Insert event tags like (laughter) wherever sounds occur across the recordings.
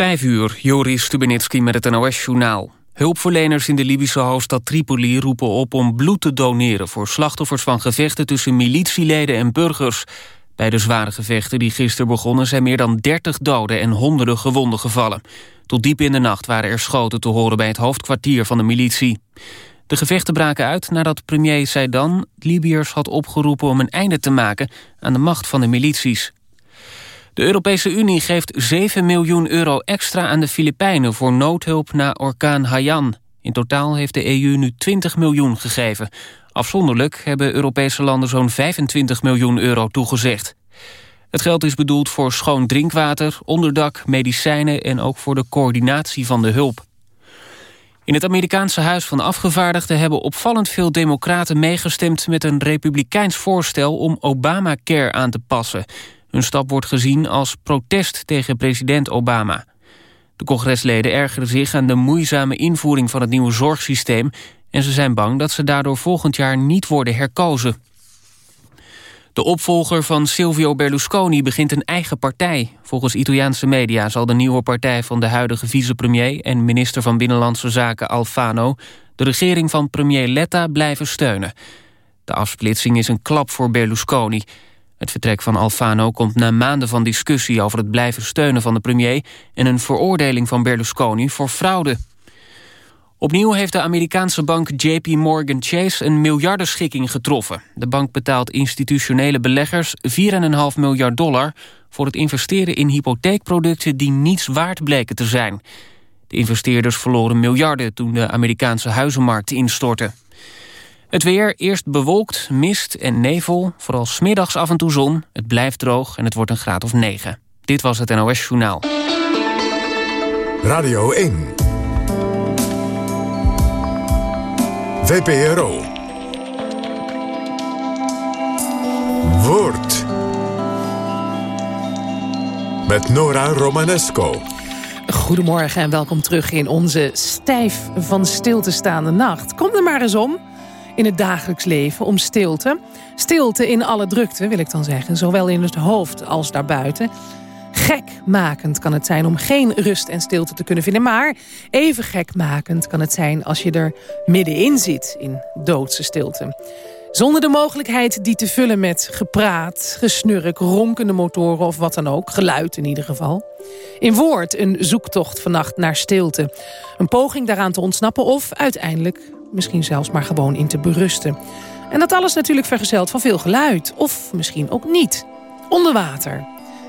Vijf uur, Joris Stubenitski met het NOS-journaal. Hulpverleners in de Libische hoofdstad Tripoli roepen op om bloed te doneren... voor slachtoffers van gevechten tussen militieleden en burgers. Bij de zware gevechten die gisteren begonnen... zijn meer dan 30 doden en honderden gewonden gevallen. Tot diep in de nacht waren er schoten te horen bij het hoofdkwartier van de militie. De gevechten braken uit nadat premier Saidan Libiërs had opgeroepen... om een einde te maken aan de macht van de milities. De Europese Unie geeft 7 miljoen euro extra aan de Filipijnen... voor noodhulp na orkaan Haiyan. In totaal heeft de EU nu 20 miljoen gegeven. Afzonderlijk hebben Europese landen zo'n 25 miljoen euro toegezegd. Het geld is bedoeld voor schoon drinkwater, onderdak, medicijnen... en ook voor de coördinatie van de hulp. In het Amerikaanse Huis van Afgevaardigden hebben opvallend veel democraten meegestemd met een republikeins voorstel om Obamacare aan te passen. Hun stap wordt gezien als protest tegen president Obama. De congresleden ergeren zich aan de moeizame invoering van het nieuwe zorgsysteem... en ze zijn bang dat ze daardoor volgend jaar niet worden herkozen. De opvolger van Silvio Berlusconi begint een eigen partij. Volgens Italiaanse media zal de nieuwe partij van de huidige vicepremier... en minister van Binnenlandse Zaken Alfano... de regering van premier Letta blijven steunen. De afsplitsing is een klap voor Berlusconi... Het vertrek van Alfano komt na maanden van discussie over het blijven steunen van de premier... en een veroordeling van Berlusconi voor fraude. Opnieuw heeft de Amerikaanse bank JP Morgan Chase een miljardenschikking getroffen. De bank betaalt institutionele beleggers 4,5 miljard dollar... voor het investeren in hypotheekproducten die niets waard bleken te zijn. De investeerders verloren miljarden toen de Amerikaanse huizenmarkt instortte. Het weer, eerst bewolkt, mist en nevel. Vooral smiddags af en toe zon. Het blijft droog en het wordt een graad of 9. Dit was het NOS Journaal. Radio 1. VPRO. Woord. Met Nora Romanesco. Goedemorgen en welkom terug in onze stijf van stilte staande nacht. Kom er maar eens om in het dagelijks leven om stilte. Stilte in alle drukte, wil ik dan zeggen. Zowel in het hoofd als daarbuiten. Gekmakend kan het zijn om geen rust en stilte te kunnen vinden. Maar even gekmakend kan het zijn als je er middenin zit in doodse stilte. Zonder de mogelijkheid die te vullen met gepraat, gesnurk, ronkende motoren of wat dan ook. Geluid in ieder geval. In woord een zoektocht vannacht naar stilte. Een poging daaraan te ontsnappen of uiteindelijk misschien zelfs maar gewoon in te berusten. En dat alles natuurlijk vergezeld van veel geluid. Of misschien ook niet. Onder water.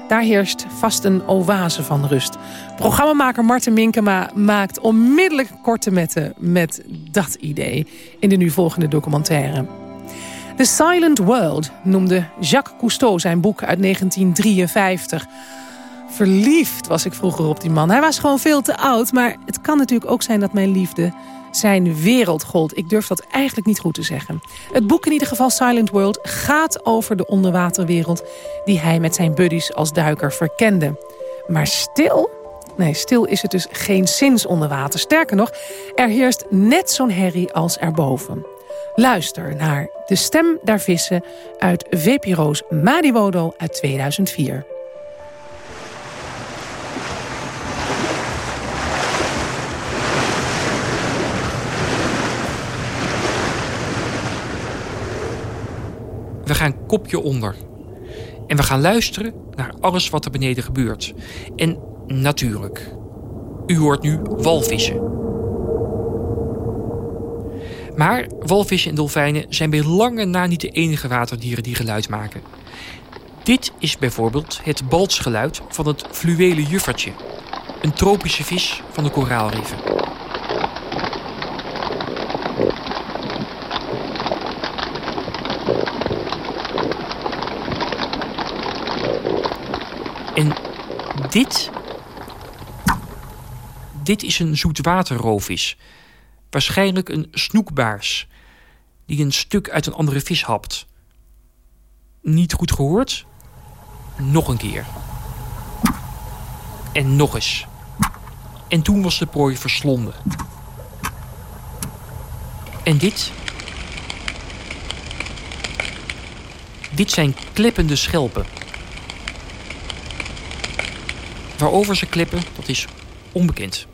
Daar heerst vast een oase van rust. Programmamaker Marten Minkema maakt onmiddellijk korte metten met dat idee in de nu volgende documentaire. The Silent World noemde Jacques Cousteau zijn boek uit 1953. Verliefd was ik vroeger op die man. Hij was gewoon veel te oud, maar het kan natuurlijk ook zijn dat mijn liefde zijn wereld gold. Ik durf dat eigenlijk niet goed te zeggen. Het boek in ieder geval Silent World gaat over de onderwaterwereld... die hij met zijn buddies als duiker verkende. Maar stil? Nee, stil is het dus geen zins onder water. Sterker nog, er heerst net zo'n herrie als erboven. Luister naar De Stem der Vissen uit VPRO's Madiwodo uit 2004. We gaan kopje onder. En we gaan luisteren naar alles wat er beneden gebeurt. En natuurlijk, u hoort nu walvissen. Maar walvissen en dolfijnen zijn bij lange na niet de enige waterdieren die geluid maken. Dit is bijvoorbeeld het balsgeluid van het fluwelen juffertje. Een tropische vis van de koraalriffen. En dit... Dit is een zoetwaterroofvis. Waarschijnlijk een snoekbaars. Die een stuk uit een andere vis hapt. Niet goed gehoord? Nog een keer. En nog eens. En toen was de prooi verslonden. En dit? Dit zijn kleppende schelpen. Waarover ze klippen, dat is onbekend.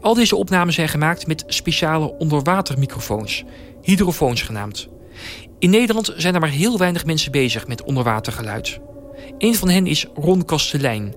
Al deze opnames zijn gemaakt met speciale onderwatermicrofoons, hydrofoons genaamd. In Nederland zijn er maar heel weinig mensen bezig met onderwatergeluid. Een van hen is Ron Kastelein.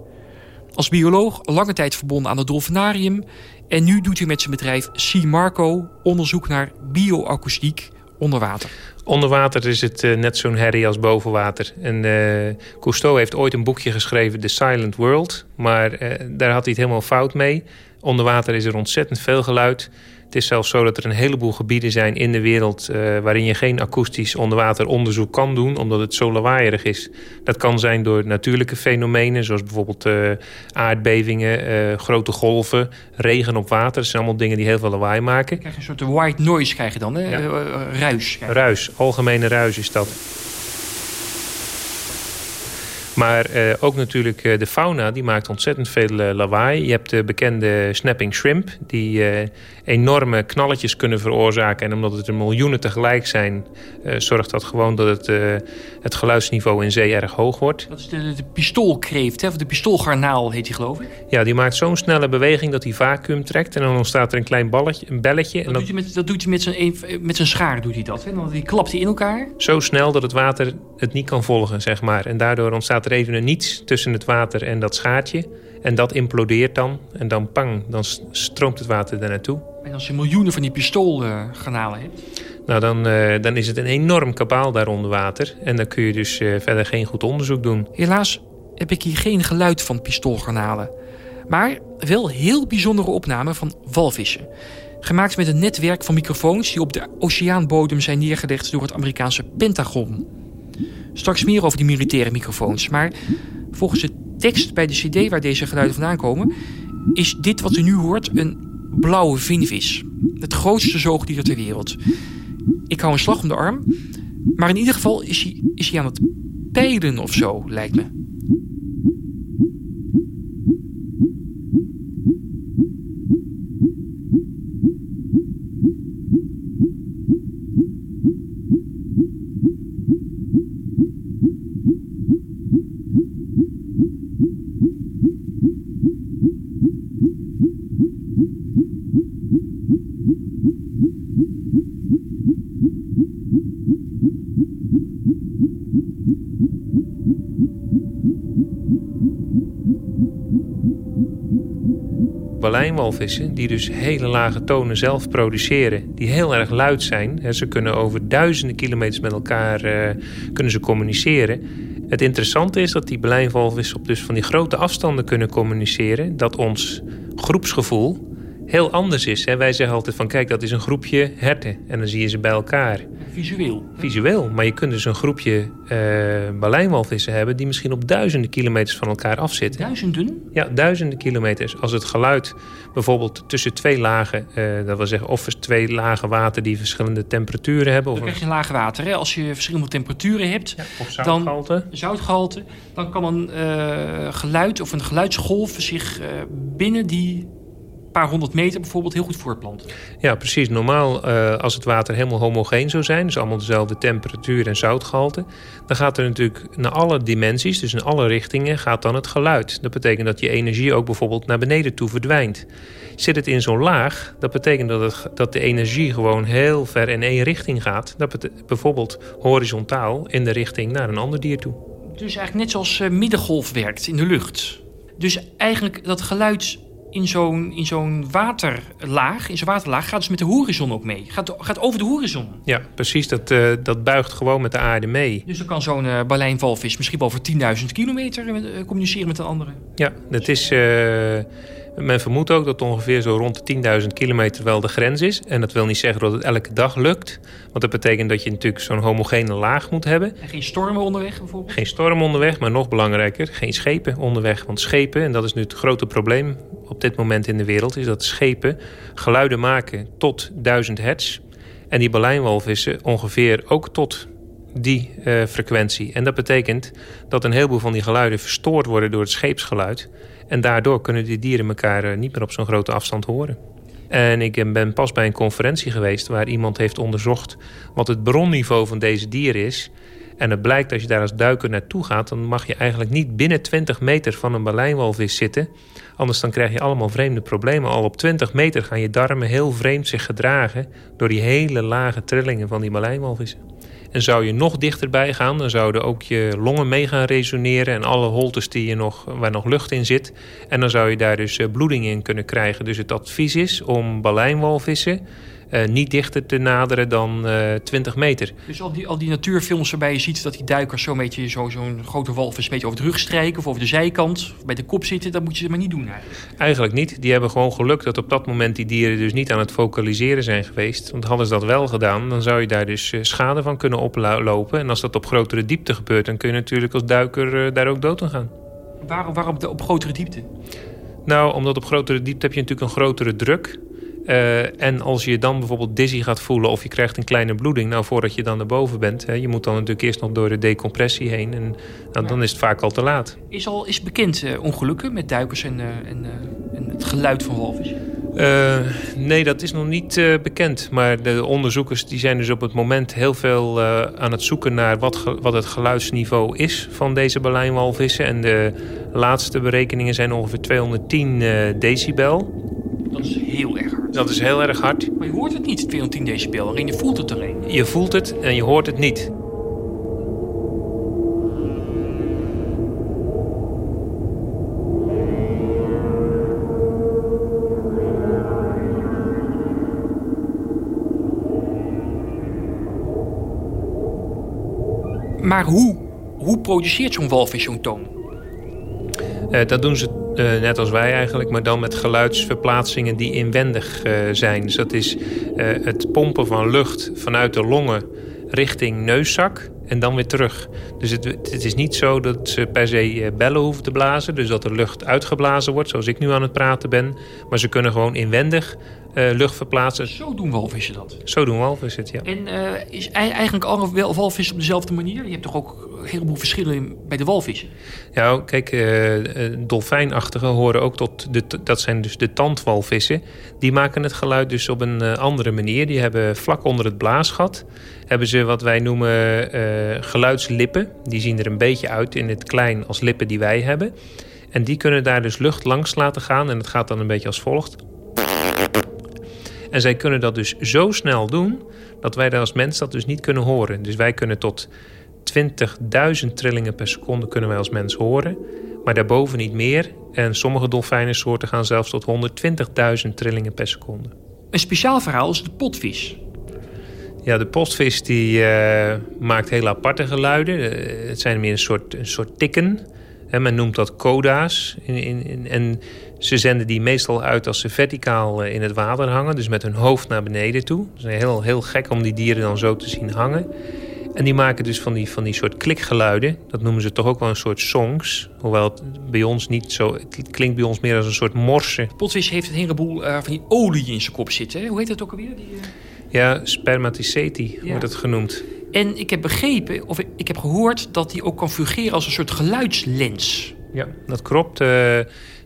Als bioloog lange tijd verbonden aan het dolfinarium... en nu doet hij met zijn bedrijf Sea Marco onderzoek naar bioakoestiek onder water. Onder water is het uh, net zo'n herrie als boven water. En uh, Cousteau heeft ooit een boekje geschreven, The Silent World. Maar uh, daar had hij het helemaal fout mee. Onder water is er ontzettend veel geluid. Het is zelfs zo dat er een heleboel gebieden zijn in de wereld... Uh, waarin je geen akoestisch onderwateronderzoek kan doen... omdat het zo lawaaierig is. Dat kan zijn door natuurlijke fenomenen... zoals bijvoorbeeld uh, aardbevingen, uh, grote golven, regen op water. Dat zijn allemaal dingen die heel veel lawaai maken. Krijg je een soort white noise krijg je dan, hè? Ja. ruis. Ruis, algemene ruis is dat. Maar uh, ook natuurlijk uh, de fauna, die maakt ontzettend veel uh, lawaai. Je hebt de bekende snapping shrimp, die enorme knalletjes kunnen veroorzaken. En omdat het er miljoenen tegelijk zijn, zorgt dat gewoon dat het, het geluidsniveau in zee erg hoog wordt. Dat is de, de pistoolkreeft, hè? of de pistoolgarnaal heet die geloof ik? Ja, die maakt zo'n snelle beweging dat hij vacuüm trekt. En dan ontstaat er een klein balletje, een belletje. Dat, en dat... Doet, hij met, dat doet hij met zijn, met zijn schaar, doet hij dat. Hè? Dan die klapt hij in elkaar. Zo snel dat het water het niet kan volgen, zeg maar. En daardoor ontstaat er even een niets tussen het water en dat schaartje. En dat implodeert dan. En dan pang, dan stroomt het water daar naartoe. En als je miljoenen van die pistoolgarnalen hebt? Nou, dan, uh, dan is het een enorm kabaal daar onder water. En dan kun je dus uh, verder geen goed onderzoek doen. Helaas heb ik hier geen geluid van pistoolgarnalen. Maar wel heel bijzondere opnamen van walvissen. Gemaakt met een netwerk van microfoons die op de oceaanbodem zijn neergelegd door het Amerikaanse Pentagon. Straks meer over die militaire microfoons. Maar volgens de tekst bij de cd waar deze geluiden vandaan komen... is dit wat u nu hoort een blauwe vinvis. Het grootste zoogdier ter wereld. Ik hou een slag om de arm. Maar in ieder geval is hij, is hij aan het peilen of zo, lijkt me. Balijnwalvissen, die dus hele lage tonen zelf produceren, die heel erg luid zijn. Ze kunnen over duizenden kilometers met elkaar uh, kunnen ze communiceren. Het interessante is dat die balijnwalvissen op dus van die grote afstanden kunnen communiceren. Dat ons groepsgevoel heel anders is. Hè? Wij zeggen altijd van kijk, dat is een groepje herten. En dan zie je ze bij elkaar. Visueel. Visueel. Maar je kunt dus een groepje uh, hebben... die misschien op duizenden kilometers van elkaar afzitten. Duizenden? Ja, duizenden kilometers. Als het geluid bijvoorbeeld tussen twee lagen... Uh, dat wil zeggen of twee lagen water die verschillende temperaturen hebben... Dan of krijg je lagen water. Hè? Als je verschillende temperaturen hebt... Ja, of zoutgehalte. Dan, zoutgehalte. Dan kan een uh, geluid of een geluidsgolf zich binnen die paar honderd meter bijvoorbeeld heel goed voortplanten. Ja, precies. Normaal uh, als het water helemaal homogeen zou zijn... dus allemaal dezelfde temperatuur en zoutgehalte... dan gaat er natuurlijk naar alle dimensies, dus in alle richtingen... gaat dan het geluid. Dat betekent dat je energie ook bijvoorbeeld naar beneden toe verdwijnt. Zit het in zo'n laag, dat betekent dat, het, dat de energie gewoon heel ver in één richting gaat. Dat betekent bijvoorbeeld horizontaal in de richting naar een ander dier toe. Dus eigenlijk net zoals uh, middengolf werkt in de lucht. Dus eigenlijk dat geluid in zo'n in zo'n waterlaag, in zo'n waterlaag, gaat dus met de horizon ook mee. Gaat, gaat over de horizon. Ja, precies. Dat, uh, dat buigt gewoon met de aarde mee. Dus dan kan zo'n uh, misschien wel over 10.000 kilometer uh, communiceren met een andere. Ja, dat is... Men vermoedt ook dat ongeveer zo rond de 10.000 kilometer wel de grens is. En dat wil niet zeggen dat het elke dag lukt. Want dat betekent dat je natuurlijk zo'n homogene laag moet hebben. En geen stormen onderweg bijvoorbeeld? Geen stormen onderweg, maar nog belangrijker, geen schepen onderweg. Want schepen, en dat is nu het grote probleem op dit moment in de wereld... is dat schepen geluiden maken tot 1000 hertz. En die balijnwalvissen ongeveer ook tot die uh, frequentie. En dat betekent dat een heleboel van die geluiden verstoord worden door het scheepsgeluid. En daardoor kunnen die dieren elkaar eh, niet meer op zo'n grote afstand horen. En ik ben pas bij een conferentie geweest waar iemand heeft onderzocht wat het bronniveau van deze dieren is. En het blijkt als je daar als duiker naartoe gaat... dan mag je eigenlijk niet binnen 20 meter van een balijnwalvis zitten. Anders dan krijg je allemaal vreemde problemen. Al op 20 meter gaan je darmen heel vreemd zich gedragen... door die hele lage trillingen van die balijnwalvissen. En zou je nog dichterbij gaan, dan zouden ook je longen mee gaan resoneren... en alle holtes die je nog, waar nog lucht in zit. En dan zou je daar dus eh, bloeding in kunnen krijgen. Dus het advies is om balijnwalvissen uh, niet dichter te naderen dan uh, eh, 20 meter. Dus al die, al die natuurfilms waarbij je ziet dat die duikers zo'n beetje zo'n zo grote walvis een beetje over de rug strijken of over de zijkant, bij de kop zitten, dat moet je ze maar niet doen eigenlijk. Eigenlijk niet. Die hebben gewoon geluk dat op dat moment die dieren dus niet aan het focaliseren zijn geweest. Want hadden ze dat wel gedaan, dan zou je daar dus eh, schade van kunnen oplopen. En als dat op grotere diepte gebeurt, dan kun je natuurlijk als duiker daar ook dood aan gaan. Waarom, waarom op grotere diepte? Nou, omdat op grotere diepte heb je natuurlijk een grotere druk. Uh, en als je dan bijvoorbeeld dizzy gaat voelen of je krijgt een kleine bloeding, nou voordat je dan naar boven bent, hè, je moet dan natuurlijk eerst nog door de decompressie heen en nou, dan is het vaak al te laat. Is al is bekend uh, ongelukken met duikers en, uh, en, en, het geluid van walvis? nee, dat is nog niet bekend. Maar de onderzoekers die zijn dus op het moment heel veel aan het zoeken naar wat, wat het geluidsniveau is van deze balijnwalvissen. En de laatste berekeningen zijn ongeveer 210 decibel. Dat is heel erg hard. Dat is heel erg hard. Maar je hoort het niet, 210 decibel. Alleen je voelt het alleen. Je voelt het en je hoort het niet. Maar hoe, hoe produceert zo'n walvis zo'n toon? Uh, dat doen ze uh, net als wij eigenlijk, maar dan met geluidsverplaatsingen die inwendig uh, zijn. Dus dat is uh, het pompen van lucht vanuit de longen richting neuszak en dan weer terug. Dus het, het, is niet zo dat ze per se bellen hoeven te blazen. Dus dat er lucht uitgeblazen wordt, zoals ik nu aan het praten ben. Maar ze kunnen gewoon inwendig lucht verplaatsen. Zo doen walvissen dat? Zo doen walvissen het, ja. En uh, is eigenlijk alle walvissen op dezelfde manier? Je hebt toch ook een heleboel verschillen bij de walvissen? Ja, kijk, uh, dolfijnachtigen horen ook tot... De, dat zijn dus de tandwalvissen. Die maken het geluid dus op een andere manier. Die hebben vlak onder het blaasgat... hebben ze wat wij noemen geluidslippen. Die zien er een beetje uit in het klein als lippen die wij hebben. En die kunnen daar dus lucht langs laten gaan. En het gaat dan een beetje als volgt... En zij kunnen dat dus zo snel doen dat wij als mens dat dus niet kunnen horen. Dus wij kunnen tot 20.000 trillingen per seconde kunnen wij als mens horen. Maar daarboven niet meer. En sommige dolfijnensoorten gaan zelfs tot 120.000 trillingen per seconde. Een speciaal verhaal is de potvis. Ja, de potvis die, uh, maakt hele aparte geluiden. Uh, het zijn meer een soort, een soort tikken. He, men noemt dat coda's. In, in, in, en ze zenden die meestal uit als ze verticaal eh, in het water hangen. Dus met hun hoofd naar beneden toe. Het is heel, heel gek om die dieren dan zo te zien hangen. En die maken dus van die, van die soort klikgeluiden. Dat noemen ze toch ook wel een soort songs. Hoewel het bij ons niet zo... Het klinkt bij ons meer als een soort morsen. Potvis heeft een heleboel uh, van die olie in zijn kop zitten. Hoe heet dat ook alweer? Die, uh... Ja, spermaticeti wordt het genoemd. En ik heb begrepen, of ik heb gehoord... dat die ook kan fungeren als een soort geluidslens. Ja, dat klopt. Uh,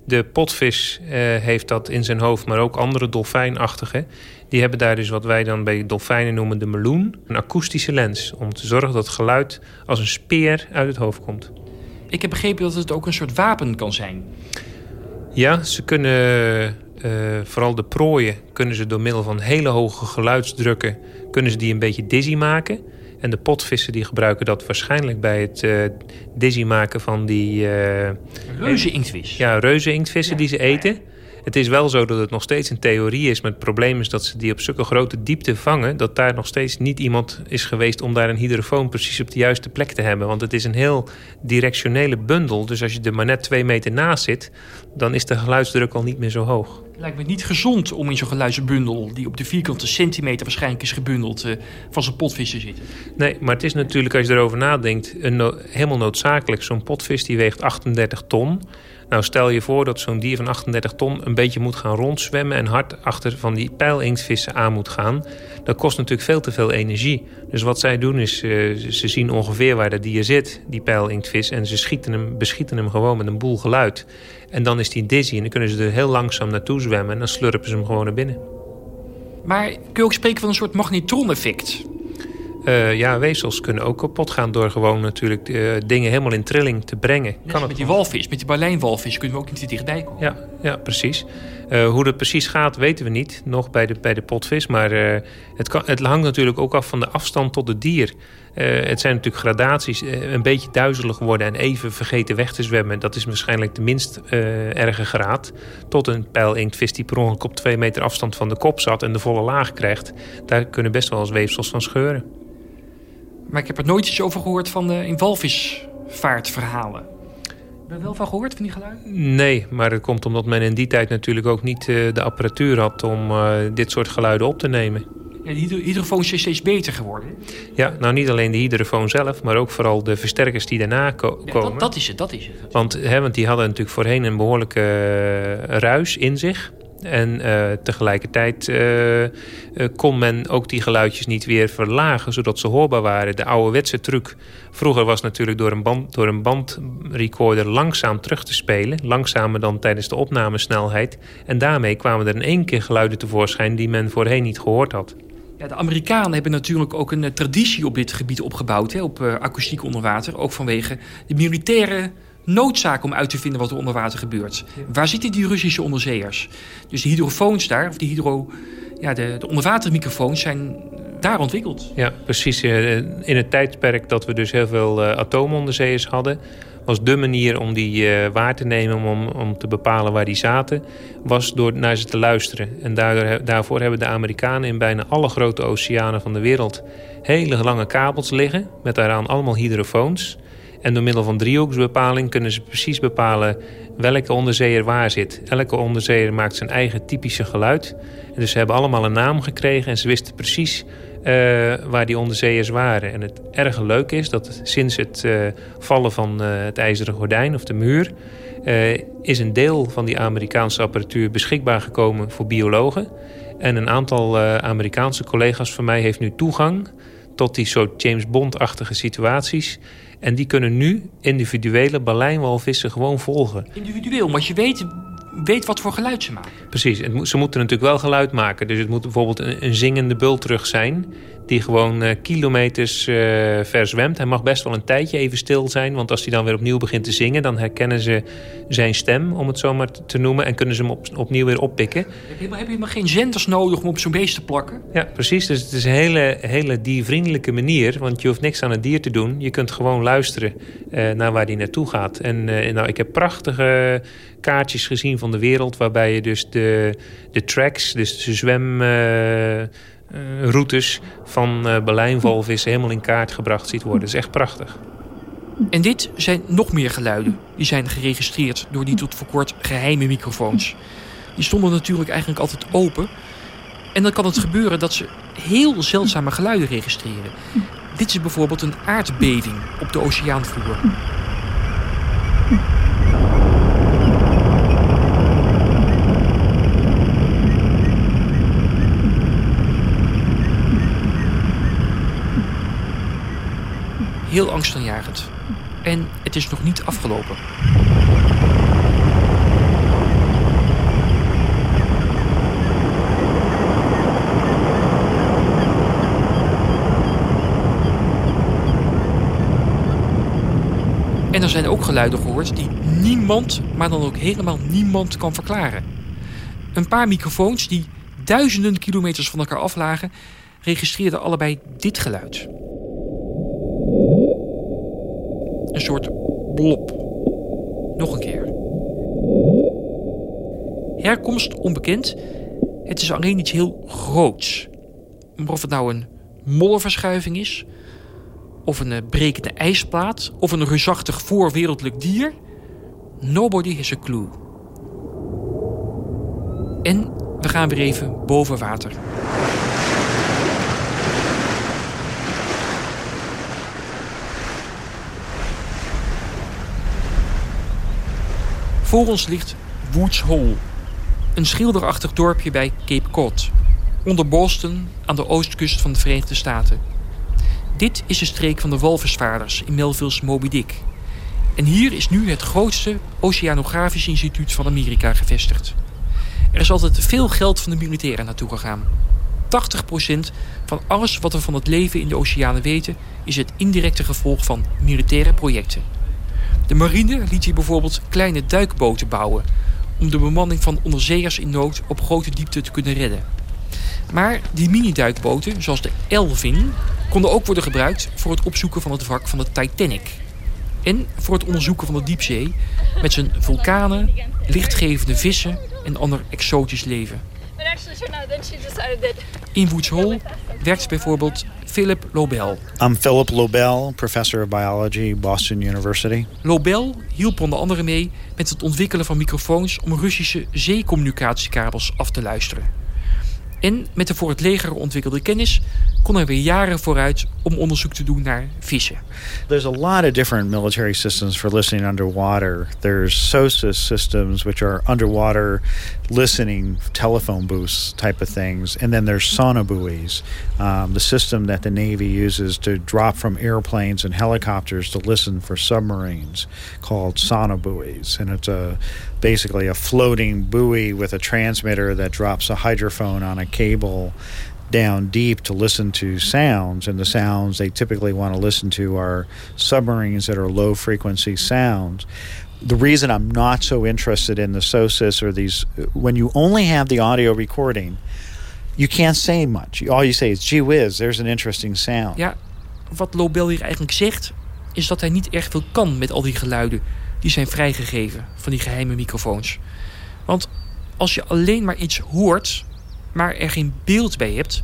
de potvis uh, heeft dat in zijn hoofd, maar ook andere dolfijnachtige. Die hebben daar dus wat wij dan bij dolfijnen noemen de meloen. Een akoestische lens, om te zorgen dat het geluid als een speer uit het hoofd komt. Ik heb begrepen dat het ook een soort wapen kan zijn. Ja, ze kunnen, uh, vooral de prooien, kunnen ze door middel van hele hoge geluidsdrukken... kunnen ze die een beetje dizzy maken... En de potvissen die gebruiken dat waarschijnlijk bij het uh, dizzy maken van die... Uh, reuze-inktvis. Ja, reuze-inktvissen die ze eten. Het is wel zo dat het nog steeds een theorie is. Maar het probleem is dat ze die op zulke grote diepte vangen... dat daar nog steeds niet iemand is geweest om daar een hydrofoon precies op de juiste plek te hebben. Want het is een heel directionele bundel. Dus als je er maar net twee meter naast zit... dan is de geluidsdruk al niet meer zo hoog. Lijkt me niet gezond om in zo'n geluidsbundel... die op de vierkante centimeter waarschijnlijk is gebundeld... Uh, van zijn potvis te zitten. Nee, maar het is natuurlijk, als je erover nadenkt... Een helemaal noodzakelijk. Zo'n potvis die weegt 38 ton... Nou, stel je voor dat zo'n dier van 38 ton een beetje moet gaan rondzwemmen... en hard achter van die pijlinktvissen aan moet gaan. Dat kost natuurlijk veel te veel energie. Dus wat zij doen is, uh, ze zien ongeveer waar dat dier zit, die pijlinktvis... en ze schieten hem, beschieten hem gewoon met een boel geluid. En dan is die dizzy en dan kunnen ze er heel langzaam naartoe zwemmen... en dan slurpen ze hem gewoon naar binnen. Maar kun je ook spreken van een soort magnetroneffect? Uh, ja, weefsels kunnen ook kapot gaan door gewoon natuurlijk uh, dingen helemaal in trilling te brengen. Kan het met die walvis, met die balijnwalvis kunnen we ook niet te dichtbij komen. Ja, ja precies. Uh, hoe dat precies gaat weten we niet, nog bij de, bij de potvis. Maar het, kan, het hangt natuurlijk ook af van de afstand tot het dier. het zijn natuurlijk gradaties. een beetje duizelig worden en even vergeten weg te zwemmen. Dat is waarschijnlijk de minst erge graad. Tot een pijlinktvis die per ongeluk op twee meter afstand van de kop zat... en de volle laag krijgt. Daar kunnen best wel eens weefsels van scheuren. Maar ik heb er nooit iets over gehoord van de in walvisvaartverhalen. Heb je er wel van gehoord, van die geluiden? Nee, maar het komt omdat men in die tijd natuurlijk ook niet uh, de apparatuur had... om uh, dit soort geluiden op te nemen. Ja, de hydro hydrofoon is steeds beter geworden. Ja, nou niet alleen de hydrofoon zelf... maar ook vooral de versterkers die daarna ko ja, komen. Dat, dat, is het, dat is het. Want, hè, want die hadden natuurlijk voorheen een behoorlijke uh, ruis in zich... En uh, tegelijkertijd uh, uh, kon men ook die geluidjes niet weer verlagen... zodat ze hoorbaar waren. De ouderwetse truc vroeger was natuurlijk door een, band, door een bandrecorder langzaam terug te spelen. Langzamer dan tijdens de opnamesnelheid. En daarmee kwamen er in één keer geluiden tevoorschijn... die men voorheen niet gehoord had. Ja, de Amerikanen hebben natuurlijk ook een traditie op dit gebied opgebouwd... Hè, op akoestiek onder water. Ook vanwege de militaire noodzaak om uit te vinden wat er onder water gebeurt. Waar zitten die Russische onderzeeërs? Dus de hydrofoons daar, of die hydro, ja, de, de onderwatermicrofoons zijn daar ontwikkeld. Ja, precies. Eh, in het tijdperk dat we dus heel veel uh, atoomonderzeeërs hadden... was de manier om die waar te nemen, om, om te bepalen waar die zaten... was door naar ze te luisteren. En daarvoor hebben de Amerikanen in bijna alle grote oceanen van de wereld... hele lange kabels liggen, met daaraan allemaal hydrofoons... En door middel van driehoeksbepaling kunnen ze precies bepalen welke onderzeeër waar zit. Elke onderzeeër maakt zijn eigen typische geluid. En dus ze hebben allemaal een naam gekregen en ze wisten precies uh, waar die onderzeeërs waren. En het erge leuke is dat sinds het uh, vallen van uh, het ijzeren gordijn of de muur... is een deel van die Amerikaanse apparatuur beschikbaar gekomen voor biologen. En een aantal Amerikaanse collega's van mij heeft nu toegang tot die soort James Bond-achtige situaties. En die kunnen nu individuele balijnwalvissen gewoon volgen. Individueel, maar je weet, weet wat voor geluid ze maken. Precies, ze moeten natuurlijk wel geluid maken. Dus het moet bijvoorbeeld een, een zingende bultrug zijn... die gewoon uh, kilometers uh, ver zwemt. Hij mag best wel een tijdje even stil zijn... want als hij dan weer opnieuw begint te zingen... dan herkennen ze zijn stem, om het zo maar te noemen... en kunnen ze hem op, opnieuw weer oppikken. Heb je, heb je helemaal geen zenders nodig om op zo'n beest te plakken? Ja, precies. Dus het is een hele, hele diervriendelijke manier... want je hoeft niks aan het dier te doen. Je kunt gewoon luisteren uh, naar waar hij naartoe gaat. En nou, ik heb prachtige kaartjes gezien van de wereld... waarbij je dus de, de tracks, dus de. Uh, van uh, Berlijnwalvissen helemaal in kaart gebracht ziet worden. Dat is echt prachtig. En dit zijn nog meer geluiden. Die zijn geregistreerd door die tot voor kort geheime microfoons. Die stonden natuurlijk eigenlijk altijd open. En dan kan het gebeuren dat ze heel zeldzame geluiden registreren. Dit is bijvoorbeeld een aardbeving op de oceaanvloer. Heel angstaanjagend. En het is nog niet afgelopen. En er zijn ook geluiden gehoord die niemand, maar dan ook helemaal niemand kan verklaren. Een paar microfoons die duizenden kilometers van elkaar aflagen, registreerden allebei dit geluid. Een soort blob. Nog een keer. Herkomst onbekend. Het is alleen iets heel groots. Maar of het nou een mollenverschuiving is... of een brekende ijsplaat... of een reusachtig voorwereldlijk dier... Nobody has a clue. En we gaan weer even boven water. Voor ons ligt Woods Hole, een schilderachtig dorpje bij Cape Cod, onder Boston aan de oostkust van de Verenigde Staten. Dit is de streek van de walvisvaarders in Melville's Moby Dick. En hier is nu het grootste oceanografisch instituut van Amerika gevestigd. Er is altijd veel geld van de militairen naartoe gegaan. 80% van alles wat we van het leven in de oceanen weten... is het indirecte gevolg van militaire projecten. De marine liet hier bijvoorbeeld kleine duikboten bouwen... om de bemanning van onderzeeërs in nood op grote diepte te kunnen redden. Maar die mini-duikboten, zoals de Elvin... konden ook worden gebruikt voor het opzoeken van het wrak van de Titanic... en voor het onderzoeken van de diepzee... met zijn vulkanen, lichtgevende vissen en ander exotisch leven. In Woods Hole (laughs) werkt bijvoorbeeld Philip Lobel. I'm Philip Lobel, professor of biology, Boston University. Lobel hielp onder andere mee met het ontwikkelen van microfoons om Russische zeecommunicatiekabels af te luisteren. En met de voor het leger ontwikkelde kennis kon hij weer jaren vooruit om onderzoek te doen naar vissen. There's a lot of different military systems for listening underwater. There's SOSUS systems, which are underwater listening telephone booths type of things. And then there's sonobuoys, um, the system that the Navy uses to drop from airplanes and helicopters to listen for submarines, called sonobuoys. And it's a basically a floating buoy with a transmitter that drops a hydrophone on a cable down deep to listen to sounds and the sounds they typically want to listen to are submarines that are low frequency sounds. The reason i'm not so interested in the sosis or these when you only have the audio recording you can't say much. All you say is gee whiz there's an interesting sound. Ja wat Lobel hier eigenlijk zegt is dat hij niet erg veel kan met al die geluiden die zijn vrijgegeven van die geheime microfoons. Want als je alleen maar iets hoort, maar er geen beeld bij hebt,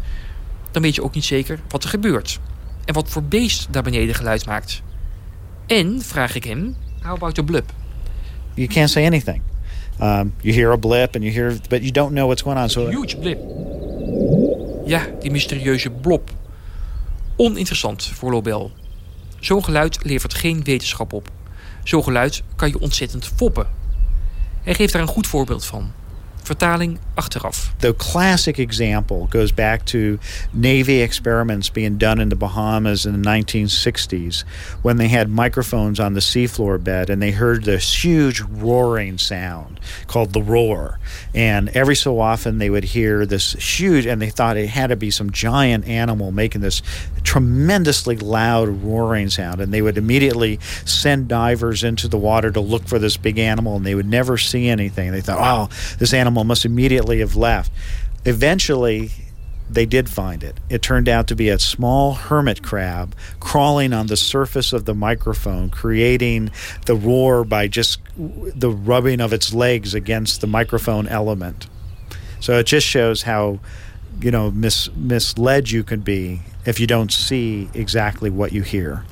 dan weet je ook niet zeker wat er gebeurt. En wat voor beest daar beneden geluid maakt. En, vraag ik hem, how about the blub? You can't say anything. Um, you hear a blip and you hear, but you don't know what's going on. So huge blip. Ja, die mysterieuze blob. Oninteressant voor Lobel. Zo'n geluid levert geen wetenschap op. Zo'n geluid kan je ontzettend foppen. Hij geeft daar een goed voorbeeld van. Vertaling achteraf. The classic example goes back to Navy experiments being done in the Bahamas in the 1960s when they had microphones on the seafloor bed and they heard this huge roaring sound called the roar. And every so often they would hear this huge, and they thought it had to be some giant animal making this tremendously loud roaring sound. And they would immediately send divers into the water to look for this big animal and they would never see anything. They thought, oh, this animal must immediately have left. Eventually, they did find it. It turned out to be a small hermit crab crawling on the surface of the microphone, creating the roar by just the rubbing of its legs against the microphone element. So it just shows how, you know, mis- misled you can be if you don't see exactly what you hear.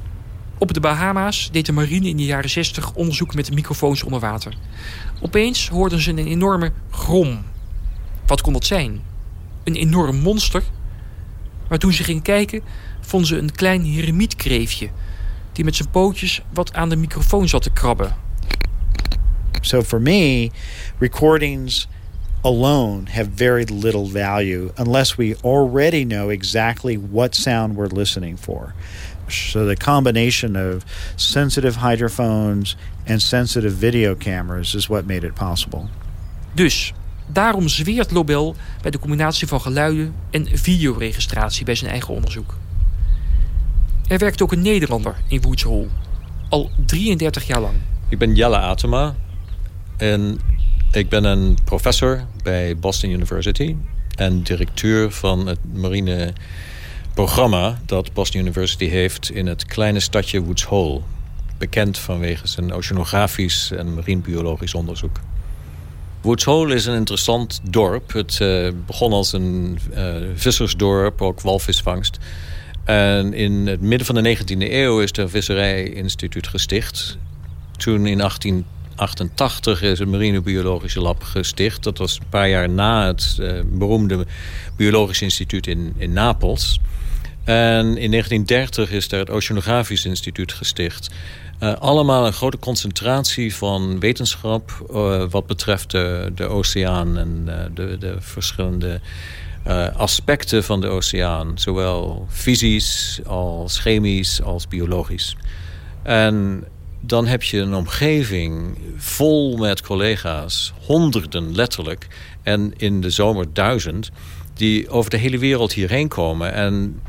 Op de Bahama's deed de marine in de jaren 60 onderzoek met microfoons onder water. Opeens hoorden ze een enorme grom. Wat kon dat zijn? Een enorm monster? Maar toen ze gingen kijken, vonden ze een klein heremietkreefje... die met zijn pootjes wat aan de microfoon zat te krabben. So for me, recordings alone have very little value unless we already know exactly what sound we're listening for. So the combination of sensitive hydrophones and sensitive video cameras is what made it possible. Dus daarom zweert Lobel bij de combinatie van geluiden en videoregistratie bij zijn eigen onderzoek. Er werkt ook een Nederlander in Woods Hole. Al 33 jaar lang. Ik ben Jelle Atema. En ik ben een professor bij Boston University. En directeur van het marine programma dat Boston University heeft in het kleine stadje Woods Hole. Bekend vanwege zijn oceanografisch en marinebiologisch onderzoek. Woods Hole is een interessant dorp. Het uh, begon als een uh, vissersdorp, ook walvisvangst. En in het midden van de 19e eeuw is er Visserijinstituut gesticht. Toen in 1888 is het marinebiologische lab gesticht. Dat was een paar jaar na het uh, beroemde biologisch instituut in, in Napels. En in 1930 is er het Oceanografisch Instituut gesticht. Uh, allemaal een grote concentratie van wetenschap... Uh, wat betreft de, de oceaan en uh, de, de verschillende aspecten van de oceaan. Zowel fysisch als chemisch als biologisch. En dan heb je een omgeving vol met collega's. Honderden letterlijk. En in de zomer duizend die over de hele wereld hierheen komen... en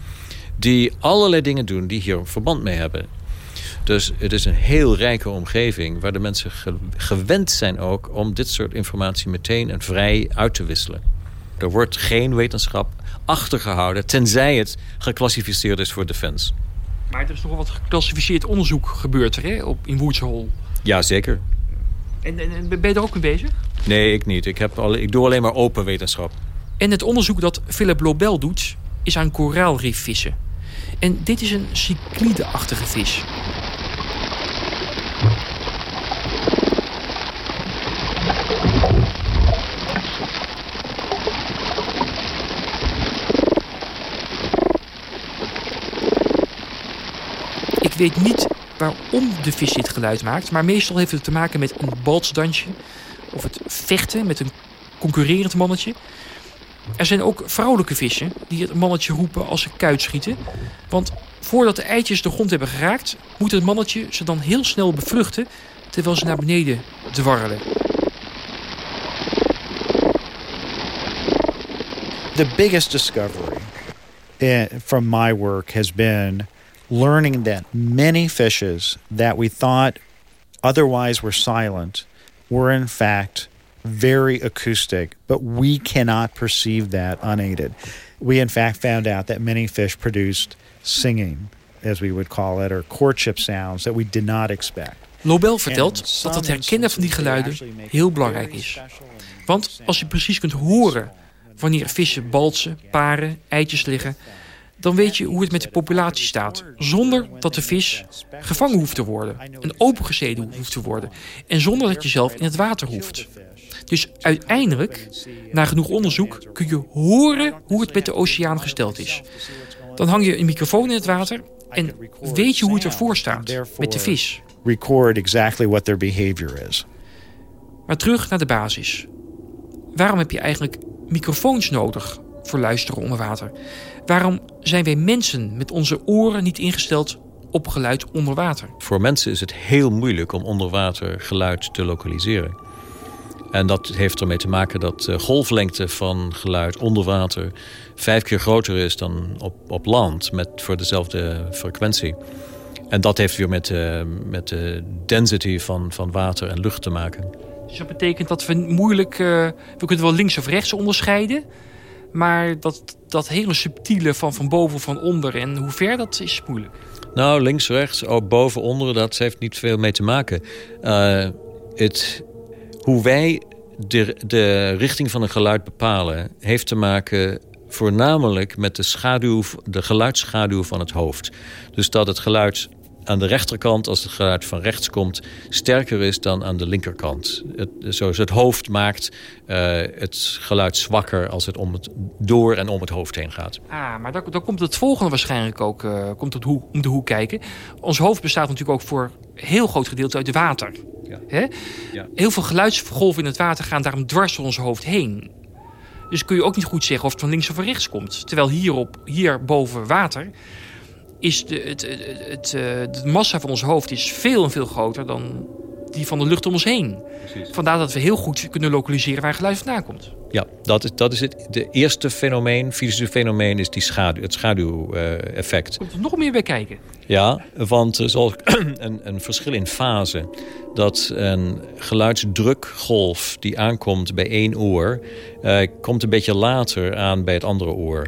die allerlei dingen doen die hier verband mee hebben. Dus het is een heel rijke omgeving... waar de mensen gewend zijn ook om dit soort informatie meteen en vrij uit te wisselen. Er wordt geen wetenschap achtergehouden... tenzij het geclassificeerd is voor defense. Maar er is toch wel wat geclassificeerd onderzoek gebeurd er, hè, op, in Woods Hole? Ja, zeker. En, en, ben je er ook mee bezig? Nee, ik niet. Ik, heb al, ik doe alleen maar open wetenschap. En het onderzoek dat Philip Lobel doet... is aan koraalrifvissen. En dit is een cyclide-achtige vis. Weet niet waarom de vis dit geluid maakt, maar meestal heeft het te maken met een balsdansje of het vechten met een concurrerend mannetje. Er zijn ook vrouwelijke vissen die het mannetje roepen als ze kuit schieten. Want voordat de eitjes de grond hebben geraakt, moet het mannetje ze dan heel snel bevruchten terwijl ze naar beneden dwarrelen. The biggest discovery eh, from my work has been learning that many fishes that we thought otherwise were silent were in fact very acoustic, but we cannot perceive that unaided. We, in fact, found out that many fish produced singing, as we would call it, or courtship sounds that we did not expect. Lobel vertelt dat het herkennen van die geluiden heel belangrijk is. Want als je precies kunt horen wanneer vissen balsen, paren, eitjes liggen, dan weet je hoe het met de populatie staat. Zonder dat de vis gevangen hoeft te worden. En opengesneden hoeft te worden. En zonder dat je zelf in het water hoeft. Dus uiteindelijk, na genoeg onderzoek, kun je horen hoe het met de oceaan gesteld is. Dan hang je een microfoon in het water en weet je hoe het ervoor staat met de vis. Record exactly what their behavior is. Maar terug naar de basis. Waarom heb je eigenlijk microfoons nodig voor luisteren onder water? Waarom zijn wij mensen met onze oren niet ingesteld op geluid onder water? Voor mensen is het heel moeilijk om onder water geluid te lokaliseren. En dat heeft ermee te maken dat de golflengte van geluid onder water... vijf keer groter is dan op, op land met, voor dezelfde frequentie. En dat heeft weer met, uh, met de density van, van water en lucht te maken. Dus dat betekent dat we moeilijk... Uh, we kunnen wel links of rechts onderscheiden... maar dat, dat hele subtiele van, van boven van onder en hoe ver, dat is moeilijk. Nou, links, rechts, oh, boven, onder, dat heeft niet veel mee te maken. Uh, het hoe wij de, de richting van een geluid bepalen... heeft te maken voornamelijk met de, schaduw, de geluidsschaduw van het hoofd. Dus dat het geluid aan de rechterkant, als het geluid van rechts komt... sterker is dan aan de linkerkant. Het, zoals het hoofd maakt uh, het geluid zwakker... als het, om het door en om het hoofd heen gaat. Ah, maar dan, dan komt het volgende waarschijnlijk ook uh, komt het hoe, om de hoek kijken. Ons hoofd bestaat natuurlijk ook voor een heel groot gedeelte uit water. Ja. Hè? Ja. Heel veel geluidsgolven in het water gaan daarom dwars door ons hoofd heen. Dus kun je ook niet goed zeggen of het van links of van rechts komt. Terwijl hierop, hier boven water is de, het, het, het, eh, de massa van ons hoofd is veel en veel groter dan die van de lucht om ons heen. Precies. Vandaar dat we heel goed kunnen lokaliseren waar geluid vandaan komt. Ja, dat is, dat is het de eerste fenomeen, fysische fenomeen, is die schaduw, het schaduweffect. Uh, Komt er nog meer bij kijken? Ja, want er is (clears throat) een, een verschil in fase. Dat een geluidsdrukgolf die aankomt bij één oor... Uh, komt een beetje later aan bij het andere oor.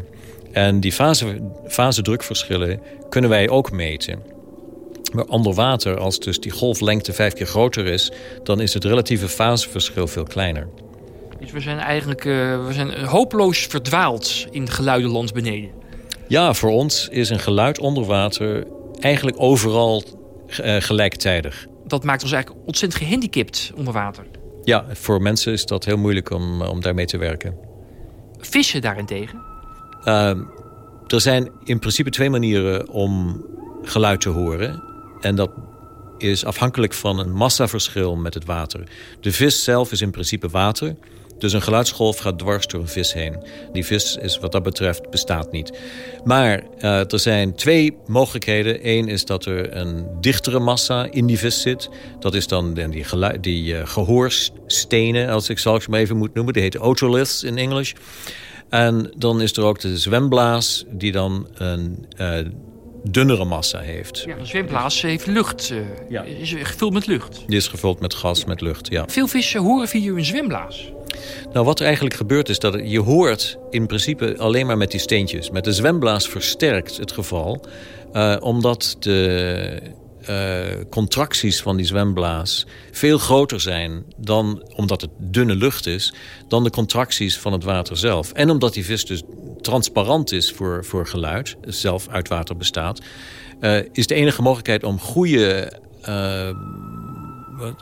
En die fase, fase-drukverschillen kunnen wij ook meten. Maar onder water, als dus die golflengte vijf keer groter is... dan is het relatieve faseverschil veel kleiner. Dus we zijn eigenlijk uh, we zijn hopeloos verdwaald in het geluidenland beneden. Ja, voor ons is een geluid onder water eigenlijk overal uh, gelijktijdig. Dat maakt ons eigenlijk ontzettend gehandicapt onder water. Ja, voor mensen is dat heel moeilijk om, om daarmee te werken. Vissen daarentegen? Uh, er zijn in principe twee manieren om geluid te horen. En dat is afhankelijk van een massaverschil met het water. De vis zelf is in principe water. Dus een geluidsgolf gaat dwars door een vis heen. Die vis is wat dat betreft bestaat niet. Maar uh, er zijn twee mogelijkheden. Eén is dat er een dichtere massa in die vis zit. Dat is dan die, die uh, gehoorstenen, als ik het maar even moet noemen. Die heet otoliths in Engels. En dan is er ook de zwemblaas die dan een uh, dunnere massa heeft. Ja, een zwemblaas heeft lucht. Uh, ja. Is gevuld met lucht. Die is gevuld met gas, met lucht, ja. Veel vissen horen via een zwemblaas. Nou, wat er eigenlijk gebeurt is dat je hoort in principe alleen maar met die steentjes. Met de zwemblaas versterkt het geval. Uh, omdat de uh, contracties van die zwemblaas veel groter zijn dan, omdat het dunne lucht is, dan de contracties van het water zelf. En omdat die vis dus transparant is voor, voor geluid, zelf uit water bestaat, uh, is de enige mogelijkheid om goede uh,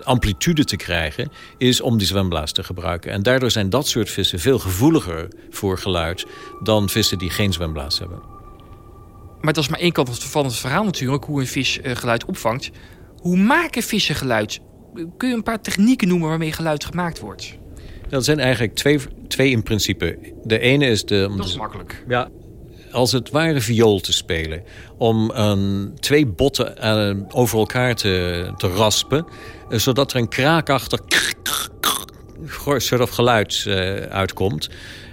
amplitude te krijgen, is om die zwemblaas te gebruiken. En daardoor zijn dat soort vissen veel gevoeliger voor geluid dan vissen die geen zwemblaas hebben. Maar dat is maar één kant van het verhaal natuurlijk, hoe een vis eh, geluid opvangt. Hoe maken vissen geluid? Kun je een paar technieken noemen waarmee geluid gemaakt wordt? Dat zijn eigenlijk twee, twee in principe. De ene is de... Dat is makkelijk. Ja, als het ware viool te spelen. Om een, twee botten uh, over elkaar te, te raspen. Uh, zodat er een kraakachtig soort of geluid uh, uitkomt.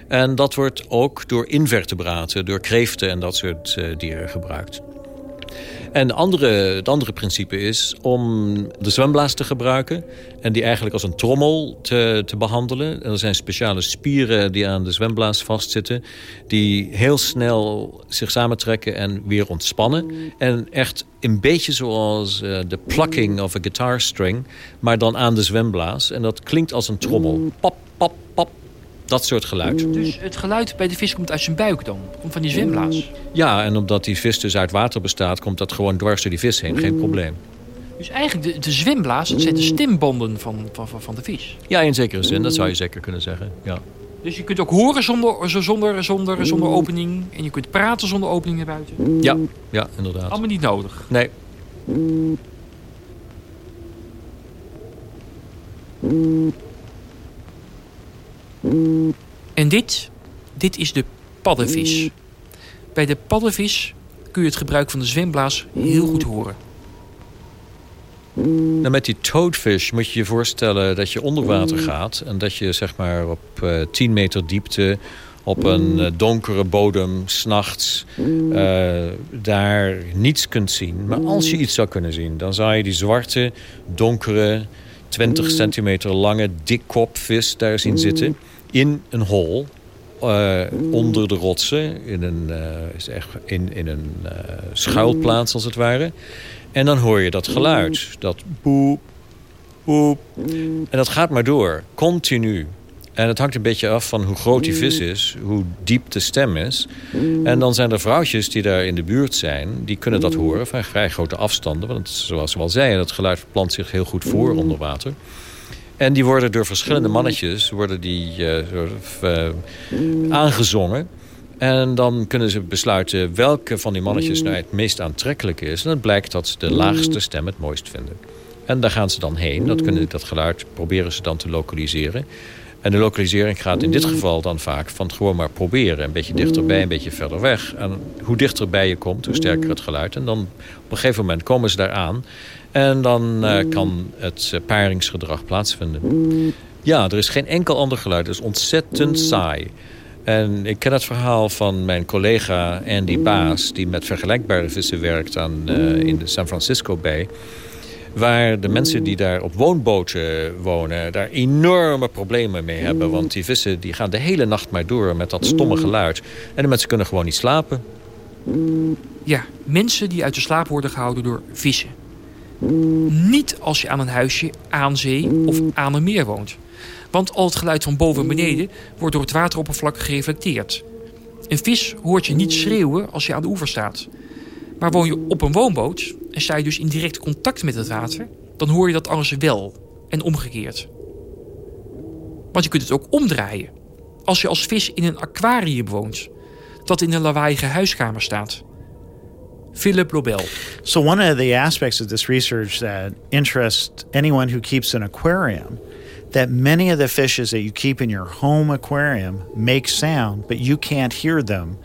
En dat wordt ook door invertebraten, door kreeften en dat soort uh, dieren gebruikt. En andere, het andere principe is om de zwemblaas te gebruiken... en die eigenlijk als een trommel te, te behandelen. er zijn speciale spieren die aan de zwemblaas vastzitten... die heel snel zich samentrekken en weer ontspannen. En echt een beetje zoals uh, de plucking of a guitar string... maar dan aan de zwemblaas. En dat klinkt als een trommel. Pap, pap, pap, dat soort geluid. Dus het geluid bij de vis komt uit zijn buik dan? Komt van die zwemblaas? Ja, en omdat die vis dus uit water bestaat... komt dat gewoon dwars door die vis heen. Geen probleem. Dus eigenlijk de, de zwemblaas, dat zijn de stembanden van, van, van de vis? Ja, in zekere zin. Dat zou je zeker kunnen zeggen. Ja. Dus je kunt ook horen zonder, zonder, zonder, zonder opening. En je kunt praten zonder opening naar buiten. Ja, ja inderdaad. Allemaal niet nodig. Nee. En dit, dit is de paddenvis. Bij de paddenvis kun je het gebruik van de zwemblaas heel goed horen. Nou, met die toadfish moet je je voorstellen dat je onder water gaat... en dat je zeg maar op uh, eh, 10 meter diepte op een uh, donkere bodem, s'nachts, uh, daar niets kunt zien. Maar als je iets zou kunnen zien, dan zou je die zwarte, donkere, 20 centimeter lange dikkopvis daar zien zitten in een hol uh, onder de rotsen, in een, uh, echt in, in een uh, schuilplaats als het ware. En dan hoor je dat geluid, dat boep, boep. En dat gaat maar door, continu. En het hangt een beetje af van hoe groot die vis is, hoe diep de stem is. En dan zijn er vrouwtjes die daar in de buurt zijn, die kunnen dat horen van vrij grote afstanden. Want zoals we al zeiden, dat geluid plant zich heel goed voor onder water. En die worden door verschillende mannetjes worden die, uh, uh, aangezongen. En dan kunnen ze besluiten welke van die mannetjes nou het meest aantrekkelijk is. En het blijkt dat ze de laagste stem het mooist vinden. En daar gaan ze dan heen. Dat, kunnen, dat geluid proberen ze dan te lokaliseren. En de lokalisering gaat in dit geval dan vaak van gewoon maar proberen. Een beetje dichterbij, een beetje verder weg. En hoe dichterbij je komt, hoe sterker het geluid. En dan op een gegeven moment komen ze daar aan. En dan uh, kan het uh, paringsgedrag plaatsvinden. Ja, er is geen enkel ander geluid. Het is ontzettend saai. En ik ken het verhaal van mijn collega Andy Baas... die met vergelijkbare vissen werkt aan, uh, in de San Francisco Bay... waar de mensen die daar op woonboten wonen... daar enorme problemen mee hebben. Want die vissen die gaan de hele nacht maar door met dat stomme geluid. En de mensen kunnen gewoon niet slapen. Ja, mensen die uit de slaap worden gehouden door vissen. Niet als je aan een huisje, aan zee of aan een meer woont. Want al het geluid van boven en beneden wordt door het wateroppervlak gereflecteerd. Een vis hoort je niet schreeuwen als je aan de oever staat. Maar woon je op een woonboot en sta je dus in direct contact met het water... dan hoor je dat alles wel en omgekeerd. Want je kunt het ook omdraaien. Als je als vis in een aquarium woont... dat in een lawaaiige huiskamer staat... Philip Lobel. So, one of the aspects of this research that interests anyone who keeps an aquarium that many of the fishes that you keep in your home aquarium make sound, but you can't hear them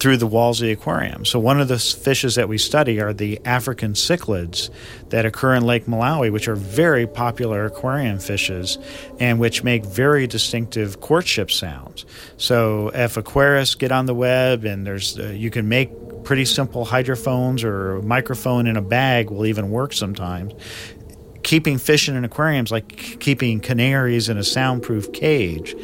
through the walls of the aquarium. So one of the fishes that we study are the African cichlids that occur in Lake Malawi, which are very popular aquarium fishes and which make very distinctive courtship sounds. So if aquarists get on the web and there's uh, you can make pretty simple hydrophones or microphone in a bag will even work sometimes keeping fish in an aquarium is like keeping canaries in a soundproof cage.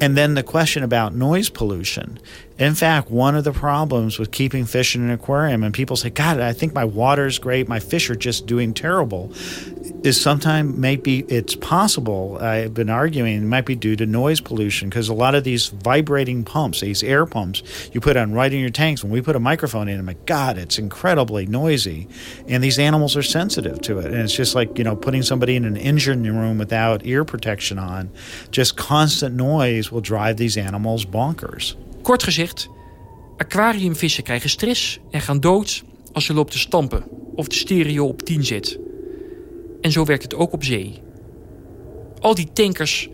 And then the question about noise pollution. In fact, one of the problems with keeping fish in an aquarium, and people say, God, I think my water's great, my fish are just doing terrible, is sometimes maybe it's possible. I've been arguing it might be due to noise pollution because a lot of these vibrating pumps, these air pumps, you put on right in your tanks. When we put a microphone in, I'm like, God, it's incredibly noisy, and these animals are sensitive to it. And it's just like you know putting somebody in an engine room without ear protection on. Just constant noise will drive these animals bonkers. Kort gezegd, aquariumvissen krijgen stress en gaan dood als je loopt te stampen of de stereo op 10 zet. En zo werkt het ook op zee. Al die tankers,